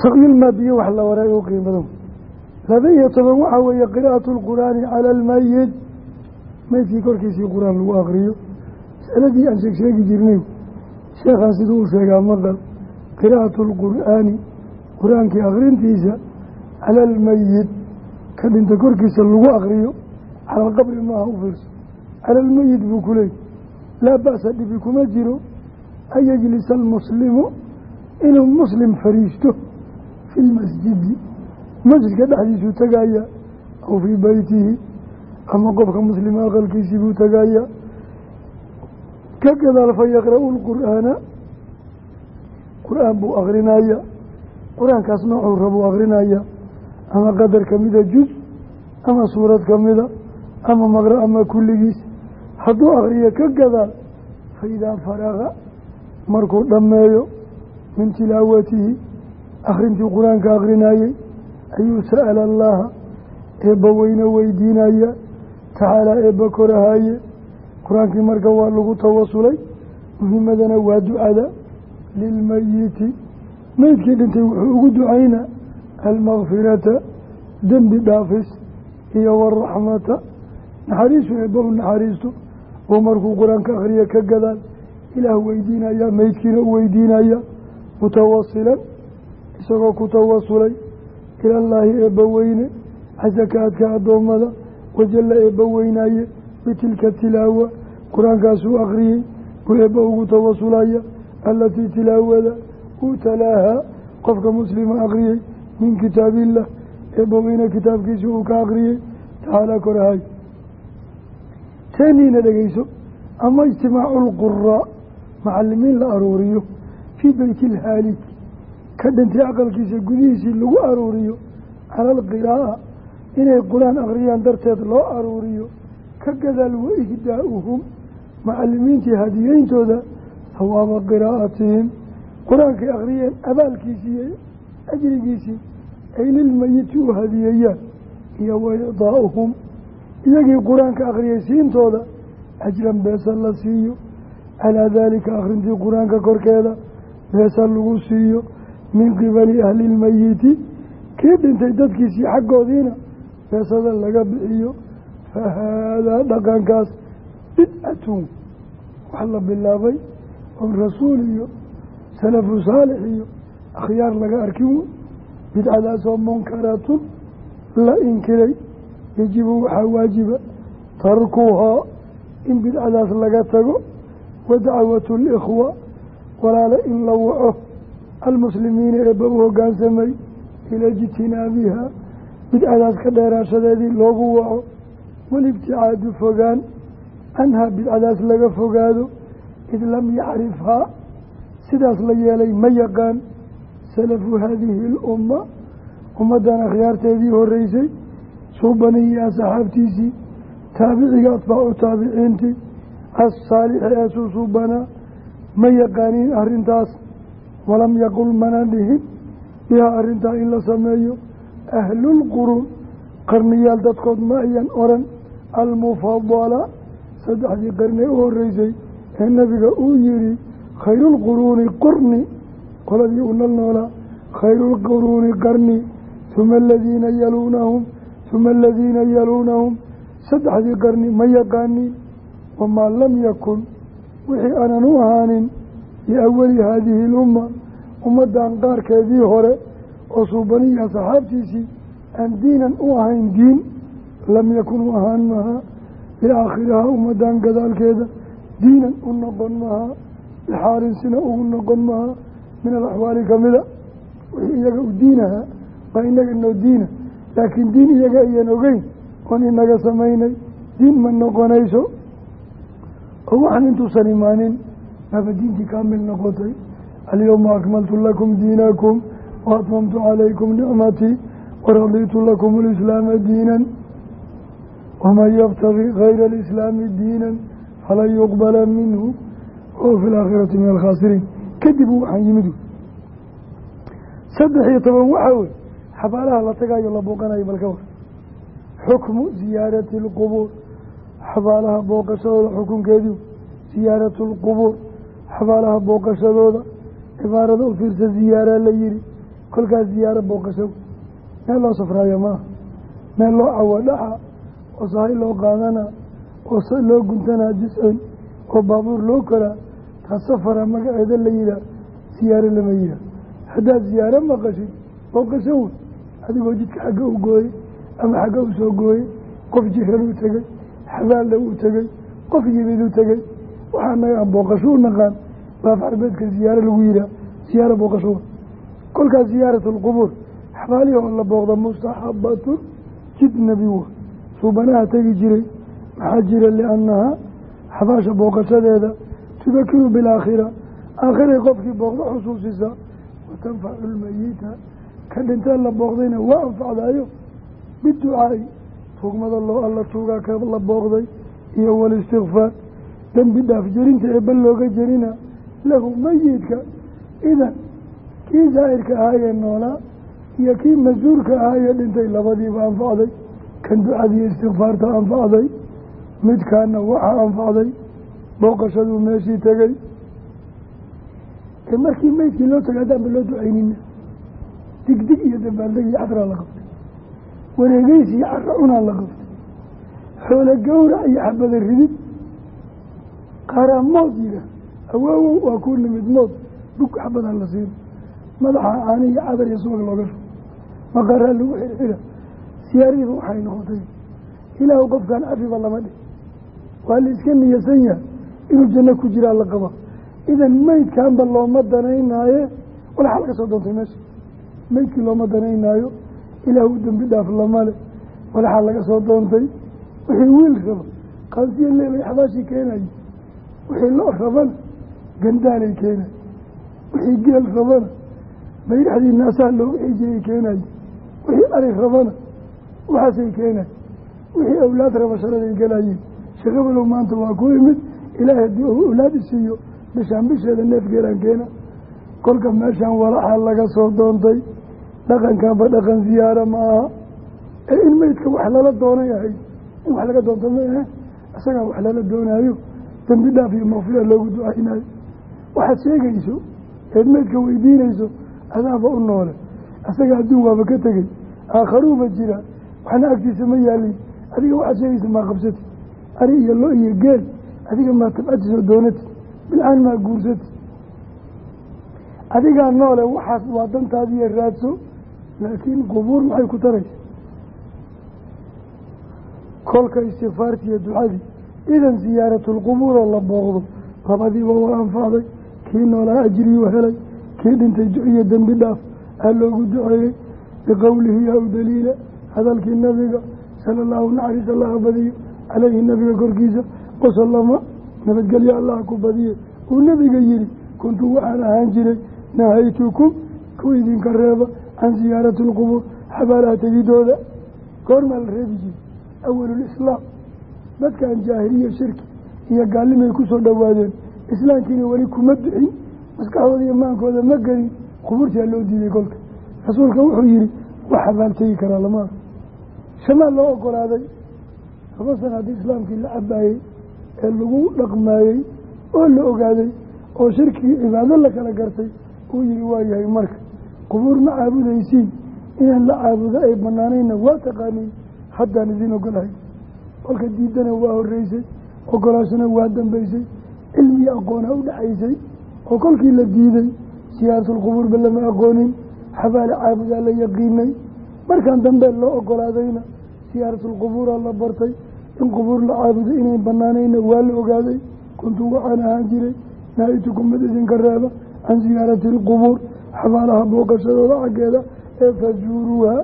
Sakyilmaa biyo wax la waray u qiimado laba iyo toban waxaa weeye qiraa'atu lqur'aani cala almayit meydkii korkiisii qur'aan lagu akriyo masaladii aan sheeg sheegi jirnay. Sheekhaan siduu u sheegaa maqal qiraa'atu lqur'aani qur'aankii akrintiisa cala almayit ka dhinta korkiisa lagu akriyo cala alqabri maaha u fiirso cala almayit buu ku leeyay laa ba'sa dhibi kuma jiro. An yajlisa almuslimu inuu muslim fariisto fi lmasjidi masjidka dhexdiisuu tegaya aw fii beytihi ama qofka muslima aqalkiisii buu tegaya ka gadaal fa yaqra-u lqur'aana qur'aan buu akrinaya qur'aankaas noocuu rabuu akrinaya ama qadar kamida juz ama suurad kamida ama maqra ama kulligiis. Hadduu akriyo ka gadaal fa idaa faraqa markuu dhammeeyo min tilaawatihi akhrintii qur'aanka akrinayey ayuu sa'ala allaha eebba weyne weydiinaya tacaalaa eebba korahaye qur'aankii marka waa lagu tawasulay muhimadana waa ducada lilmayiti meydkii dhintay wuxuu ugu ducaynaa almakfirata dembi dhaafis iyo waraxmata naxariisu eebba u naxariisto oo markuu qur'aanka akhriya ka gadaal ilaah weydiinaya meydkiina u weydiinaya mutawasilan isagoo ku tawasulay ilallaahi eebba weyne xasakaadka addoommada wajalla eebba weynaaye bitilka tilaawa qur'aankaasuu akhriyey buu eebba ugu tawasulaya allatii tilaawada uu talaahaa qofka muslima akhriyey min kitaabillah eebba weyne kitaabkiisii uu ka akhriyey tacaalaa korahay teeniina dhegeyso ama ijtimaacu lquraa macalimiin la aruuriyo fii beyti ilhaalik ka dhintay aqalkiisa gudihiisii lagu aruuriyo cala alqiraa'a inay qur'aan akhriyaan darteed loo aruuriyo ka gadaal wa ihdaa'uhum macalimiintii hadiyeyntooda hawaaba qiraa'atihim qur'aankay akhriyeen abaalkiisii iyo ajrigiisii ay lilmayiti u hadiyeeyaan iyo wa icdaa'uhum iyagii qur'aanka akhriyay siintooda ajran beesa la siiyo. Calaa daalika akhrintii qur'aanka korkeeda beesa lagu siiyo. Min qibali ahli ilmayiti kii dhintay dadkiisii xaggoodiina beesada laga bixiyo. Fa haadaa dhaqankaas bidcatun wax la bilaabay. Oo rasuul iyo salafu saalix iyo akhyaar laga arkin. Bidcadaasoo munkaratun la inkiray yajibu waxaa waajiba tarkuhaa in bidcadaas laga tago wa dacwatu likhwa walaale in la waco almuslimiina eebba u hoggaansamay ila ijtinaabiha bidcadaas ka dheeraashadeedii loogu waco walibticaadu fogaan canhaa bidcadaas laga fogaado id lam yacrifhaa sidaas la yeelay ma yaqaan salafu haadihi alumma ummaddan akhyaarteedii horeysay suubaniyi asxaabtiisii taabiciga atbaacu taabiciintii assaalixi ee susuubanaa ma yaqaaniin arrintaas walam yaqul mana dhihin bihaa arrintaa in la sameeyo ahlulquruun qarniyaal dadkood ma ayan oran almufadala saddexdii qarnee u horeysay ee nabiga uu yihi khayruulquruuni qurni qoladii u nal noolaa khayruulquruuni qarni huma aladiina yaluunahum huma aladiina yaluunahum saddexdii qarni ma yaqaaniin wamaa lam yakun wixii aanan u ahaanin liawali haadihi ilumma ummaddan qaarkeedii hore oo suubaniya saxaabtiisii aan diinan u ahayn diin lam yakun u ahaan mahaa liaakhirihaa ummaddan gadaalkeeda diinan u noqon mahaa bixaalin sina ugu noqon mahaa min alaxwaali kamida wixii iyaga u diinahaa waa inaga diina laakiin diin iyaga ayaan ogeyn oon inaga samaynay diin ma noqonayso? Oo waxaan intuusan imaanin maaba diintii kaamil noqotay alyowma akmaltu lakum diinakum wa atmamtu calaykum nicmatii waraditu lakum alislaama diinan waman yabtagi gayra alislaami diinan falan yuqbala minhu wahuwa fi laakhirati min alkhaasiriin kadib waxaan yimid saddex iyo toban waxaa wey xabaalaha la tagayo la booqanayo balka war xukmu ziyaarati alqubuur xabaalaha booqashadooda xukunkeedii ziyaaratu alqubuur xabaalaha booqashadooda cibaarada u fiirsa ziyaaraa la yihi kolkaas ziyaaro booqasho. Meel loo safraayo maaha. Meel loo cawo oo sahay loo qaadana oo loo guntanaa jis-an oo baabuur loo koraa taa safara magaceeda la yihaah siyaaro lama yihaah haddaad siyaaro maqashid booqasho wey adigoo jidka xagga u gooyey ama xagga u soo gooyey qof jiran u tegey xabaalda u tegey qof yimid u tegey. Waxaa naga booqasho u naqaan baaf carbeedka siyaaro lagu yihaah siyaaro booqasho. Kolkaas ziyaaratu alqubuur xabaalihii oo la booqda mustaxabatun jid nebi wa suubanaha tegi jiray maxaa jira liannahaa? Xabaasha booqashadeeda tudakiru bilaakhira aakhiray qofkii booqdo xusuusisa watanfacu lmayita ka dhintee la booqdayna waa anfacdaayo. Biducaai tuugmada loo alla tuugaa ka la booqday iyo walistikfaar dembi dhaaf jerinta eebba looga jerina lahu mayidka idan kii saa'irka ahaayee noolaa iyo kii masuurka ahaayee dhintay labadiiba anfacday. Kan ducadiiyo istikfaarta anfacday. Midkaana waxaa anfacday. Booqashaduu meeshii tegey. Ee markii meydkii loo tagay haddaanba loo ducaynina digdig iyo dabaaldeg iyo cadraa la qabtay. Wareegeysi iyo cara cunaa la qabtay. Xoolo gawrac iyo xabada ridid. Qaaraa mood yidha awaawow waa kuu nimid mood bug xabadaa la siina madaxa caani iyo cadar iyo subag looga shubo maqaraa lagu xirxira siyaarihiiba waxay noqotay. Ilaahu qofkaan cafiba lama dhih waa la iska niyasan yahay inuu janno ku jiraa la qaba. Idan meydkaanba looma danaynaaye walaxaa laga soo doontay meesha meydkii looma danaynaayo ilaah u dembi dhaaf lamale walaxaa laga soo doontay wixii wiil raba qaansiya leebay xabaashii keenaye wixii loo rabana gandaalay keenay wixii geel rabana bayraxdii naasaha looga xijiyay keenaye wixii ari rabana waxaasay keenay wixii awlaad raba sharaday galayeen sheekhabadow maanta waa ku imid ilaahay haddii awlaad isiiyo bishaan bisheeda neef geelaan keena. Kolka meeshaan walaxaa laga soo doontay dhaqankanba dhaqan ziyaara ma aha ee in meydka wax lala doonay ahayd in wax laga doonto ma ahe isagaa wax lala doonaayo. Dembi dhaaf iyo makfira loogu ducaynayo. Waxaad sheegayso eed meydka weydiinayso adaaba u noole. Isaga adduun waaba ka tegey aakharuuba jira. Waxna agtiisa ma yaalin. Adiga waxaad sheegaysa maa qabsati ari iyo lo iyo geel adiga maa tabcatiisoo doonati bilcaan maa guursati adigaa noole waxaas waa dantaadiiyo raadso laakiin qubuur maxay ku taraysa kolka istikfaartiiyo ducadii idan siyaaratulqubuuroo la booqdo labadiiba waa anfacday kii noolaa ajriyuu helay kii dhintay duciyo dembi dhaaf aa loogu duceeyey biqowlihi yaa u daliila hadalkii nabiga sala allahu naxariis allaha badiyo caleyhi nabiga korkiisa wasalama nabadgelyo allaha ku badiye. Uu nabiga yihi kuntu waxaan ahaan jiray nahaytukum ku idinka reeba can siyaarati alqubuur xabaalaha tegidooda goormaa la reebi jiray awalulislaam dadkan jaahiliya shirki iyo gaallimay ku soo dhowaadeen islaamkiina weli kuma bixin maskaxdooda iyo maankooda ma gelin qubuurtaa loo diiday kolka rasuulka wuxuu yihi wax xabaal tegi karaa lama arko shamaal loo ogolaaday laba sana haddii islaamkii la cabaayey ee lagu dhaqmaayey oo la ogaaday oo shirkigii cibaado la kala gartay uu yihi waa yahay marka qubuur ma caabudaysiin inaan la caabudo ay banaanayna waa taqaaniin haddaan idin ogolahay. Kolka diidana waa horeysay ogolaashana waa dambeysay cilmiyo aqoona u dhaxaysay oo kolkii la diiday siyaaratul-qubuurba lama aqoonin. Xabaale caabudaa la yaqiinay. Markaan dambe loo ogolaadayna siyaaratul-qubuuraa la bartay. In qubuur la caabudo inay banaanayna waa la ogaaday. Kuntu waxaan ahaan jiray naa-itukum mid idinka reeba can siyaarati alqubuur xabaalaha booqashadooda xaggeeda ee fajuuruuha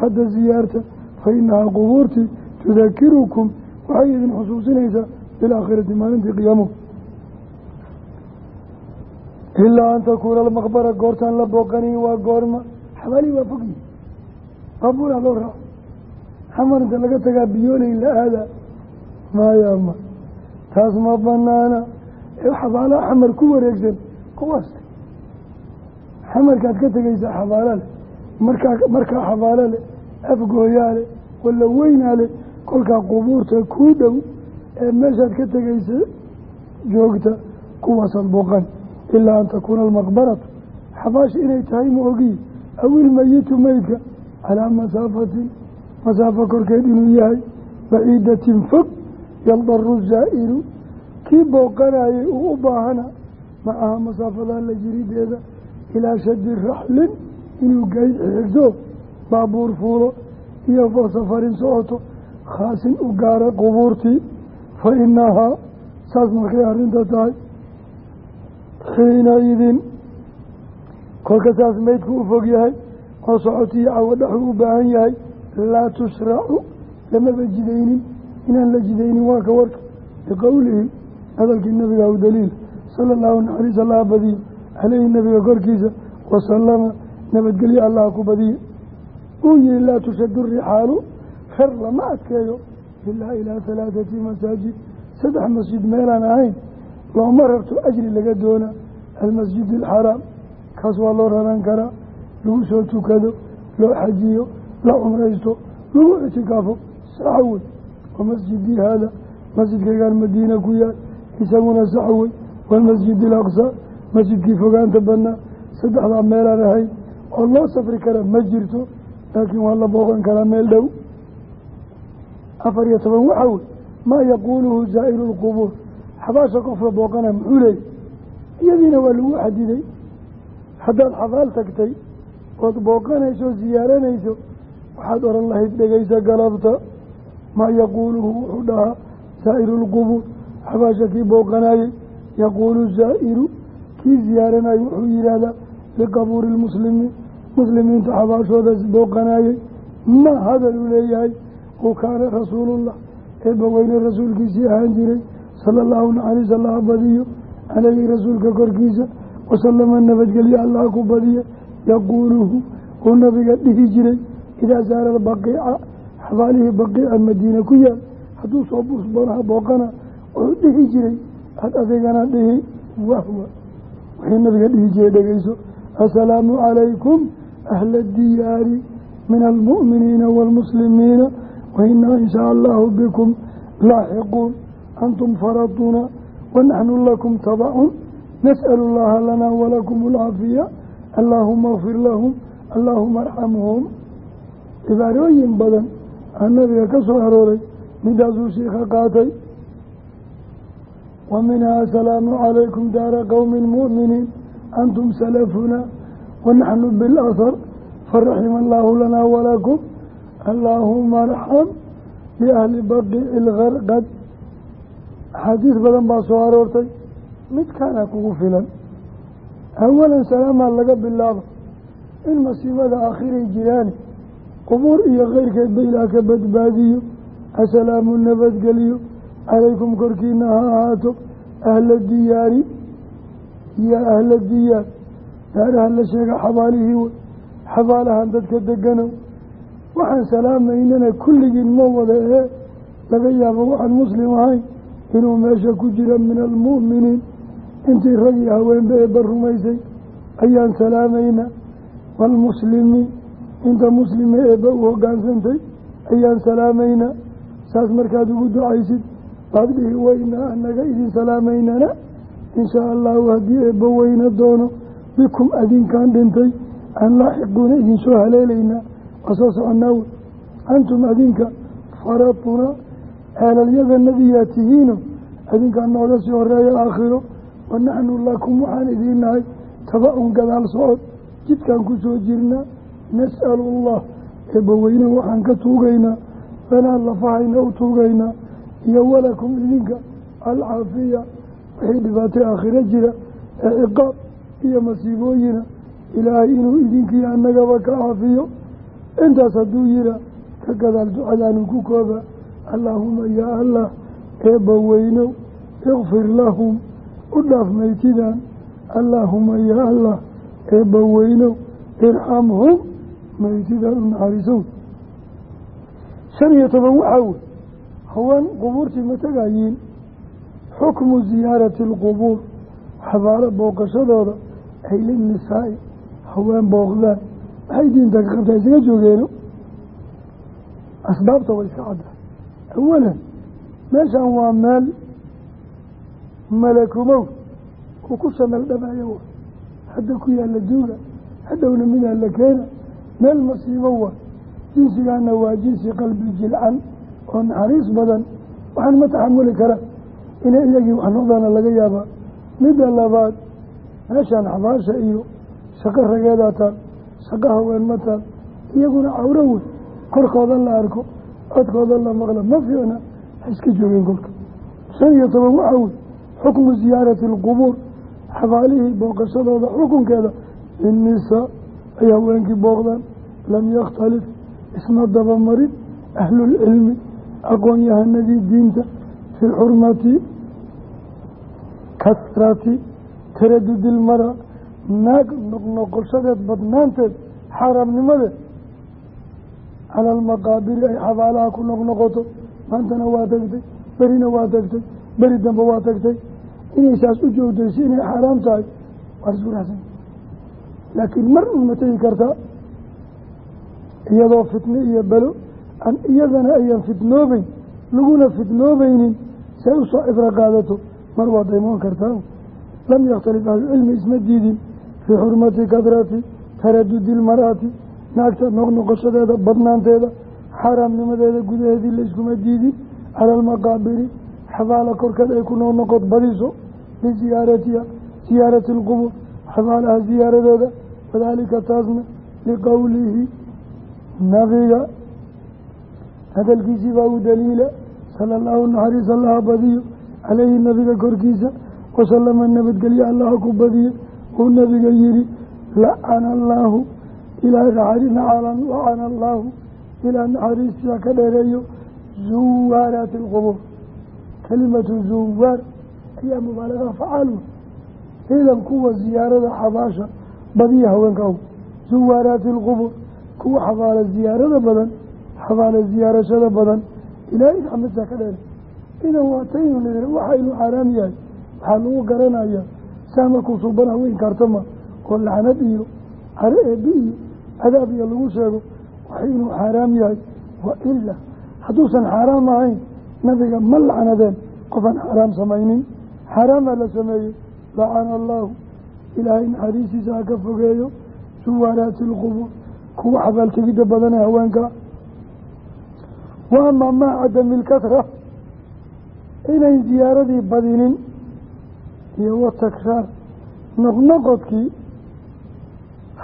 hadda siyaarta fa inahaa qubuurtii tudakirukum waxay idin xusuusinaysaa bilaakhirati maalintii qiyaamo ilaa an takuuna almaqbara goortaan la booqanayn waa goorma xabaalihii waa fogyihi baabuuraa loo raaco xamar inta laga tagaa biyooley la aadaa maya ma taas ma banaana xabaalaha xamar ku wareegsan kuwaas xamarkaad ka tegaysaa xabaalo leh markaa markaa xabaalo leh afgooyaa leh walla weynaa leh kolkaa qubuurta kuu dhow ee meeshaad ka tegaysa joogta kuwaasaad booqan ilaa an takuuna almaqbaratu xabaasha inay tahay ma ogiyi aw ilmayitu meydka calaa masaafatin masaafo korkeed inuu yahay baciidatin fog yaldaru zaa'iru kii booqanayay uu u baahana macaha masaafadaa la jirideeda ilaa shadi raxlin inuu gayd xirxirto baabuur fuulo iyo fo safarin socoto khaasin u gaara qubuurtii fa inahaa saas markay arrinta tahay xiinaidin kolka saas meydku u fog yahay oo socotiyo cawo dhexu u baahan yahay laa tushracu lamaba jidaynin inaan la jidaynin waa ka warka biqowlihi hadalkii nabiga u sala allahu naxariis allaha badiyo caleyhi nabiga korkiisa wasalama nabadgelyo allaha ku badiye uu yihi laa tushadu rixaalu rer lama adkeeyo ilaa ilaa halaathati masaajid saddex masjid meelaan ahayn looma rarto ajri laga doona almasjid alxaraam kaas waa loo raran karaa lagu soo tukado loo xajiyo la cumraysto lagu ictikaafo. Saxa wey wa masjidii haada masjidkaygaan madiina ku yaal isaguna saxa wey waalmasjid alaqsaa masjidkii fogaanta badnaa saddexdaa meelaan ahayn oo loo safri kara ma jirto laakiin waa la booqan karaa meel dhow. Afar iyo toban waxaa wey maa yaquuluhu zaa'iru lqubuur xabaasha qofka booqana muxuu leeyay? Iyadiina waa lagu xadiday haddaad xabaal tagtay ood booqanayso ziyaaranayso waxaad oran lahayd dhegaysa galabta. Maa yaquuluhu wuxuu dhahaa zaa'iru lqubuur xabaasha kii booqanayey yaquulu zaa'iru kii ziyaaranayo wuxuu yidhaahdaa liqabuuri lmuslimiin muslimiinta xabaashoodaas booqanayey ma hadaluu leeyahay uu kaana rasuulullah. Eebbaweyne rasuulkiisii ahaan jiray sala allahu naxariis allaha badiyo caleyhi rasuulka korkiisa wasalama nabadgelyo allaha ku badiya yaquuluhu uu nabiga dhihi jiray idaa saara albaqiica xabaalihii baqiica madiina ku yaal hadduu soo busbanaha booqana wuxuu dhihi jiray had adigana dhihi wahwa wixii nabiga dhihi jiray dhegeyso assalaamu calaykum ahla diyaari min almu'miniina waalmuslimiina wainaa in shaa allahu bikum laaxiquun antum faraduna wanaxnu lakum tabacun nas'alu allaha lanaa walakum alcaafiya allaahuma akfir lahum allaahuma arxamhum cibaarooyin badan aa nabiga ka soo arooray midaasuu shiika qaatay wa minhaa asalaamu calaykum daara qowmi mu'miniin antum salafuna wanaxnu biاlahar faraxima allaahu lanaa walakum allaahuma arxam biahli baqiici lgarqad axaadiis badan baa soo aroortay midkaana kugu filan awalan salaamaa laga bilaabo in masiibada aakhiray jiraani qubuur iyo keyrkeed ba ilaah ka badbaadiyo assalaamu nabadgeliyo calaykum korkiina ha ahaato ahla diyaari yaa ahla diyaar daaraha la sheega xabaalihii wey xabaalahan dadka deganow waxaan salaamaynana kulligiin ma wada ee laga yaabo waxaan muslim ahayn inuu meesha ku jira min almu'miniin intii rag iyo haweenba eebba rumaysay ayaan salaamaynaa waalmuslimiin inta muslime eebba u hoggaansantay ayaan salaamaynaa saas markaad ugu ducaysid baad dhihi weynaa anaga idin salaamaynana inshaa allahu haddii eebba weyna doono bikum adinkaan dhintay aan laaxiquuna idin soo haleelaynaa waa soo soconaa wey antum adinka faraduna ceelalyadanadiyaa tihiino adinkaa nooga sii horreeya aakhiro wa naxnu lakum waxaan idiin nahay taba-un gadaal socod jidkaan ku soo jirnaa nas'alu allah eebbaweyne waxaan ka tuugaynaa lanaa lafahayna u tuugaynaa iyo walakum idinka alcaafiya. Wixii dhibaatay aakhiro jira ee ciqaab iyo masiibooyina. Ilaahay inuu idinkii annagaba ka caafiyo. Intaas hadduu yiraa ka gadaal ducadaanu ku kooba. Allaahuma yaa allah eebba weynow ikfir lahum. U dhaaf maytidan allaahuma yaa allah eebba weynow irxamhum. Maytidan u naxariisow. Shan iyo toban waxaa wey haween qubuurtii ma tagayiin? Xukmu ziyaarati alqubuur xabaalo booqashadooda ay linnisaa'i haween booqdaan. Maxay diinta ka qabtaa isaga joogeeno. Asbaabta waa iska cadda. Awalan meeshan waa meel malakumow uu ku shamal dhabayo wa. Hadda ku yaalla duuga. Hadhowna midaa la keena. Meel masiibo wa. Jinsigaana waa jinsi qalbi jilcan oo naxariis badan waxaan ma taxamuli karaan inay iyagii wax noqdaana laga yaabaa. Midda labaad meeshaan xabaasha iyo shaqo rageedaa taal shaqo haween ma taal iyaguna cawro wey korkooda la arko codkooda la maqla ma fiicna ha iska joogeen kolka. Shan iyo toban waxaa wey xukmu ziyaarati alqubuur xabaalihii booqashadooda xukunkeeda. Innisaa ay haweenkii booqdaan lam yakhtalif isma dabamarin ahlulcilmi aqoon-yahanadii diinta fii xurmati kasrati taradudilmara naag noqnoqoshadeed badnaanteed xaaraamnimadeed cala almaqaabiri ay xabaalaha ku noqnoqoto maantana waa tagtay berina waa tagtay beri dambe waa tagtay. Inay saas u joogtaysi inay xaaraam tahay waa isku raxsan laakiin mar uma tegi kartaa iyadoo fitne iyo belo aan iyadana ayan fitnoobeyn laguna fitnoobaynin si ay u soo cibro qaadato. Mar waad daymoon kartaa lam yakhtalif ahlucilmi isma diidin fii xurmati kadrati taradudi ilmar'ati naagta noqnoqoshadeeda badnaanteeda xaaraamnimadeeda gudaheedii layskuma diidin cala almaqaabiri xabaala korkeed ay ku noqnoqod badiso liziyaaratiha ziyaarati alqubur xabaalaha ziyaaradeeda wadaalika taasna liqowlihi nabiga hadalkiisii baa u daliila sala allahu naxariis allaha badiyo. Caleyhi nabiga korkiisa wasalama nabadgelye allaha ku badiye uu nabiga yihi lacana allaahu lacana allaahu ilaa naxariistiisa ka dheereeyo zuwaaraati alqubuur. Kelimatu zuwaar ayaa mubaalaga facaal ciidan kuwa ziyaarada xabaasha badiya haweenka aw zuwaaraati alqubuur kuwa xabaala ziyaarada badan xabaala ziyaarashada badan ilaahay raxmadsa ka dheere idan waataynu niri waxa inuu xaaraam yahay waxaa lagu garanayaa saa markuu suubana weyn kartama oo lacnad iyo caro eebi iyo cadaab iyo lagu sheego waxa inuu xaaraam yahay. Wa ilaa hadduusan xaaraam ahayn nabiga ma lacnadeen qofaan xaaraam samaynin. Xaaraamaa la sameeyey lacana allaahu ilaahay naxariistiisa ha ka fogeeyo suwaaraati ilqubuur kuwa xabaaltegidda badan ee haweenka wa amaa maa cadami ilkatra inayn ziyaaradii badinin iyo wa takraar noqnoqodkii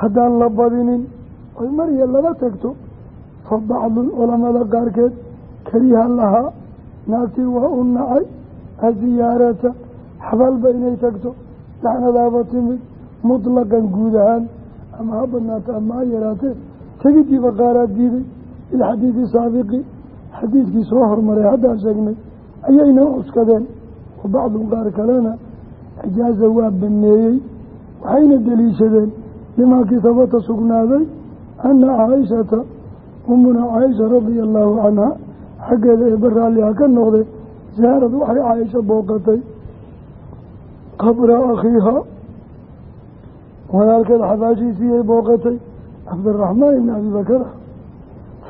haddaan la badinin oy mar iyo laba tagto fa bacdu culamada qaarkeed kariha lahaa naagtii waa u nacay aziyaarata xabaalba inay tagto lacnadaaba timid mutlaqan guud ahaan ama ha badnaata ama ha yaraatee tegiddiiba qaaraad diiday ilxadiidi saabiqi xadiidkii soo hormaray haddaan sheegnay ayayna u cuskadeen. Wa bacdu qaar kalena ijaaza waa baneeyey waxayna deliishadeen. Limaakii sabata sugnaaday ana caaishata umuna caaisha radia allaahu canha xaggeeda eebba raalliha ka noqde saarad waxay caaisha booqatay. Qabra akhiiha walaalkeed xabaashiisiiyay booqatay cabdiraxmaan ibni abibakar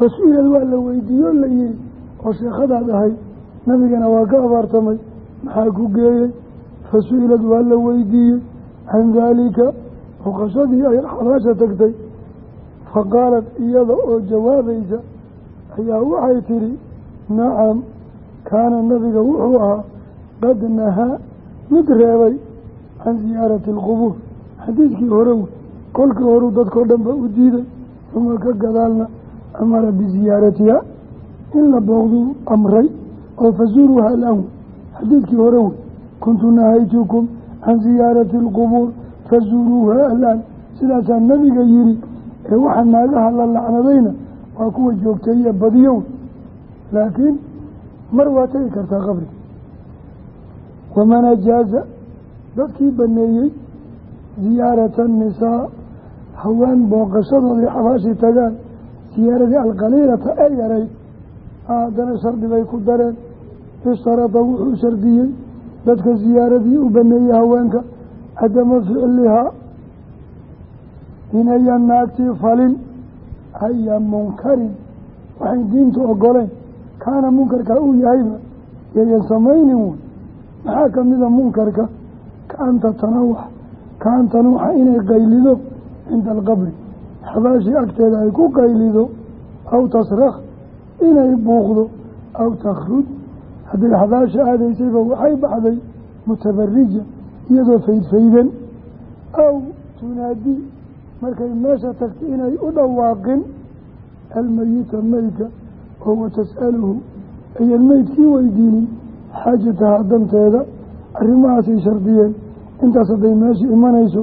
fas-ilad waa la weydiiyo la yihi oo sheekhadaad ahay nabigana waa ka abaartamay maxaa ku geeyey? Fasu'ilad waa la weydiiyey can daalika boqoshadii ay xabaasha tagtay. Faqaalat iyada oo jawaabaysa ayaa waxay tidhi nacam kaana nabiga wuxuu ahaa qad nahaa mid reebay can siyaarati alqubuur xadiidkii hore kolkii horuu dadkao dhan ba u diiday uma ka gadaalna amara bisiyaaratiha in la booqduu amray oo fazuuruuha alanw xadiidkii hore wey kuntu nahaytukum can siyaarati alqubuur fazuuruuha alaan sidaasaa nabiga yidhi ee waxa naagaha la lacnadayna waa kuwa joogteeye badiyow. Laakiin mar waa tegi kartaa qabriga waman ajaaza dadkii baneeyey ziyaarata annisaa haween booqashadooday xabaashii tagaan ziyaaradii alqaliilata ee yarayd haddana shardi bay ku dareen. Ishtarada wuxuu shardiyey dadka ziyaaradii u baneeyey haweenka cadama ficlihaa inayan naagtii falin aya munkarin waxay diintu ogoleen kaana munkarkaa uu yahayba yayan samaynin wey maxaa kamida munkarka? Kaan tatanawax kaan tanuuxa inay qaylido cinda alqabri xabaashii agteeda ay ku qaylido aw tasrakh inay buuqdo aw takhruj. Hadday xabaasha aadaysayba waxay baxday mutabarija iyadoo faydfaydan. Aw tunaadi markay meesha tagta inay u dhawaaqin almeyita meydka oo watas'aluhu ayan meydkii weydiinin xaajatahaa danteeda arrimahaasay shardiyeen intaas hadday meeshii imanayso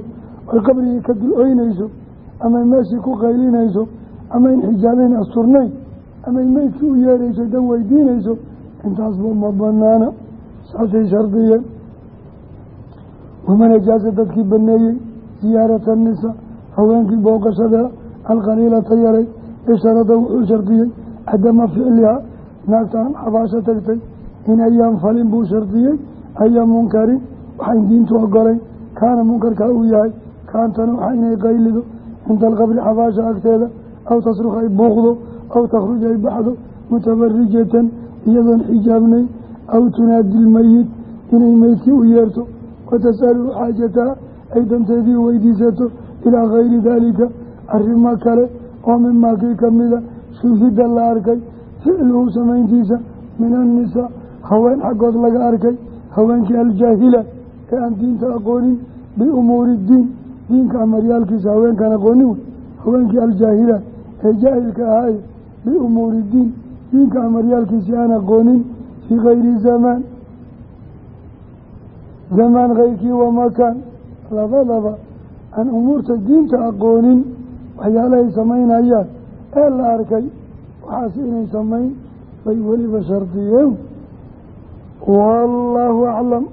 oy qabrigii ka dul oynayso ama meeshii ku qaylinayso ama in xijaabeyn asturnayn amay meydkii u yeerayso dan weydiinayso intaasba ma banaana saasay shardiyeen. Waman ajaasa dadkii baneeyey ziyaarata nisa haweenkii booqashadeeda alqaliilata yaray isharada wuxuu shardiyey cadama ficlihaa naagtaan xabaasho tagtay in ayaan falin buu shardiyey aya munkarin waxayn diintu ogolayn kaana munkarkaa uu yahay kaantana waxaa inay qaylido cinda alqabri xabaasha agteeda aw tasruk ay buuqdo aw takhruj ay baxdo mutabarijatan iyadoon xijaabnayn aw tunaadi lmeyit inay meydkii u yeerto watasalu xaajataha ay danteedii weydiisato ilaa gayri daalika arrimo kale oo mimaa kii kamida shuhida la arkay ficluhu samayntiisa min annisaa haween xaggood laga arkay haweenkii aljaahila ee aan diinta aqoonin biumuuri diin diinka amaryaalkiisa haweenkaan aqoonin wey haweenkii aljaahila ee jaahilka ahaaye biumuuri diin diinka amaryaalkiisi aan aqoonin fii kayri zamaan zamaan kayrkii wa makaan labadaba aan umuurta diinta aqoonin waxyaalahay samaynayaan. Ee la arkay waxaas inay samayn bay weliba shardiyeen wallaahu aclam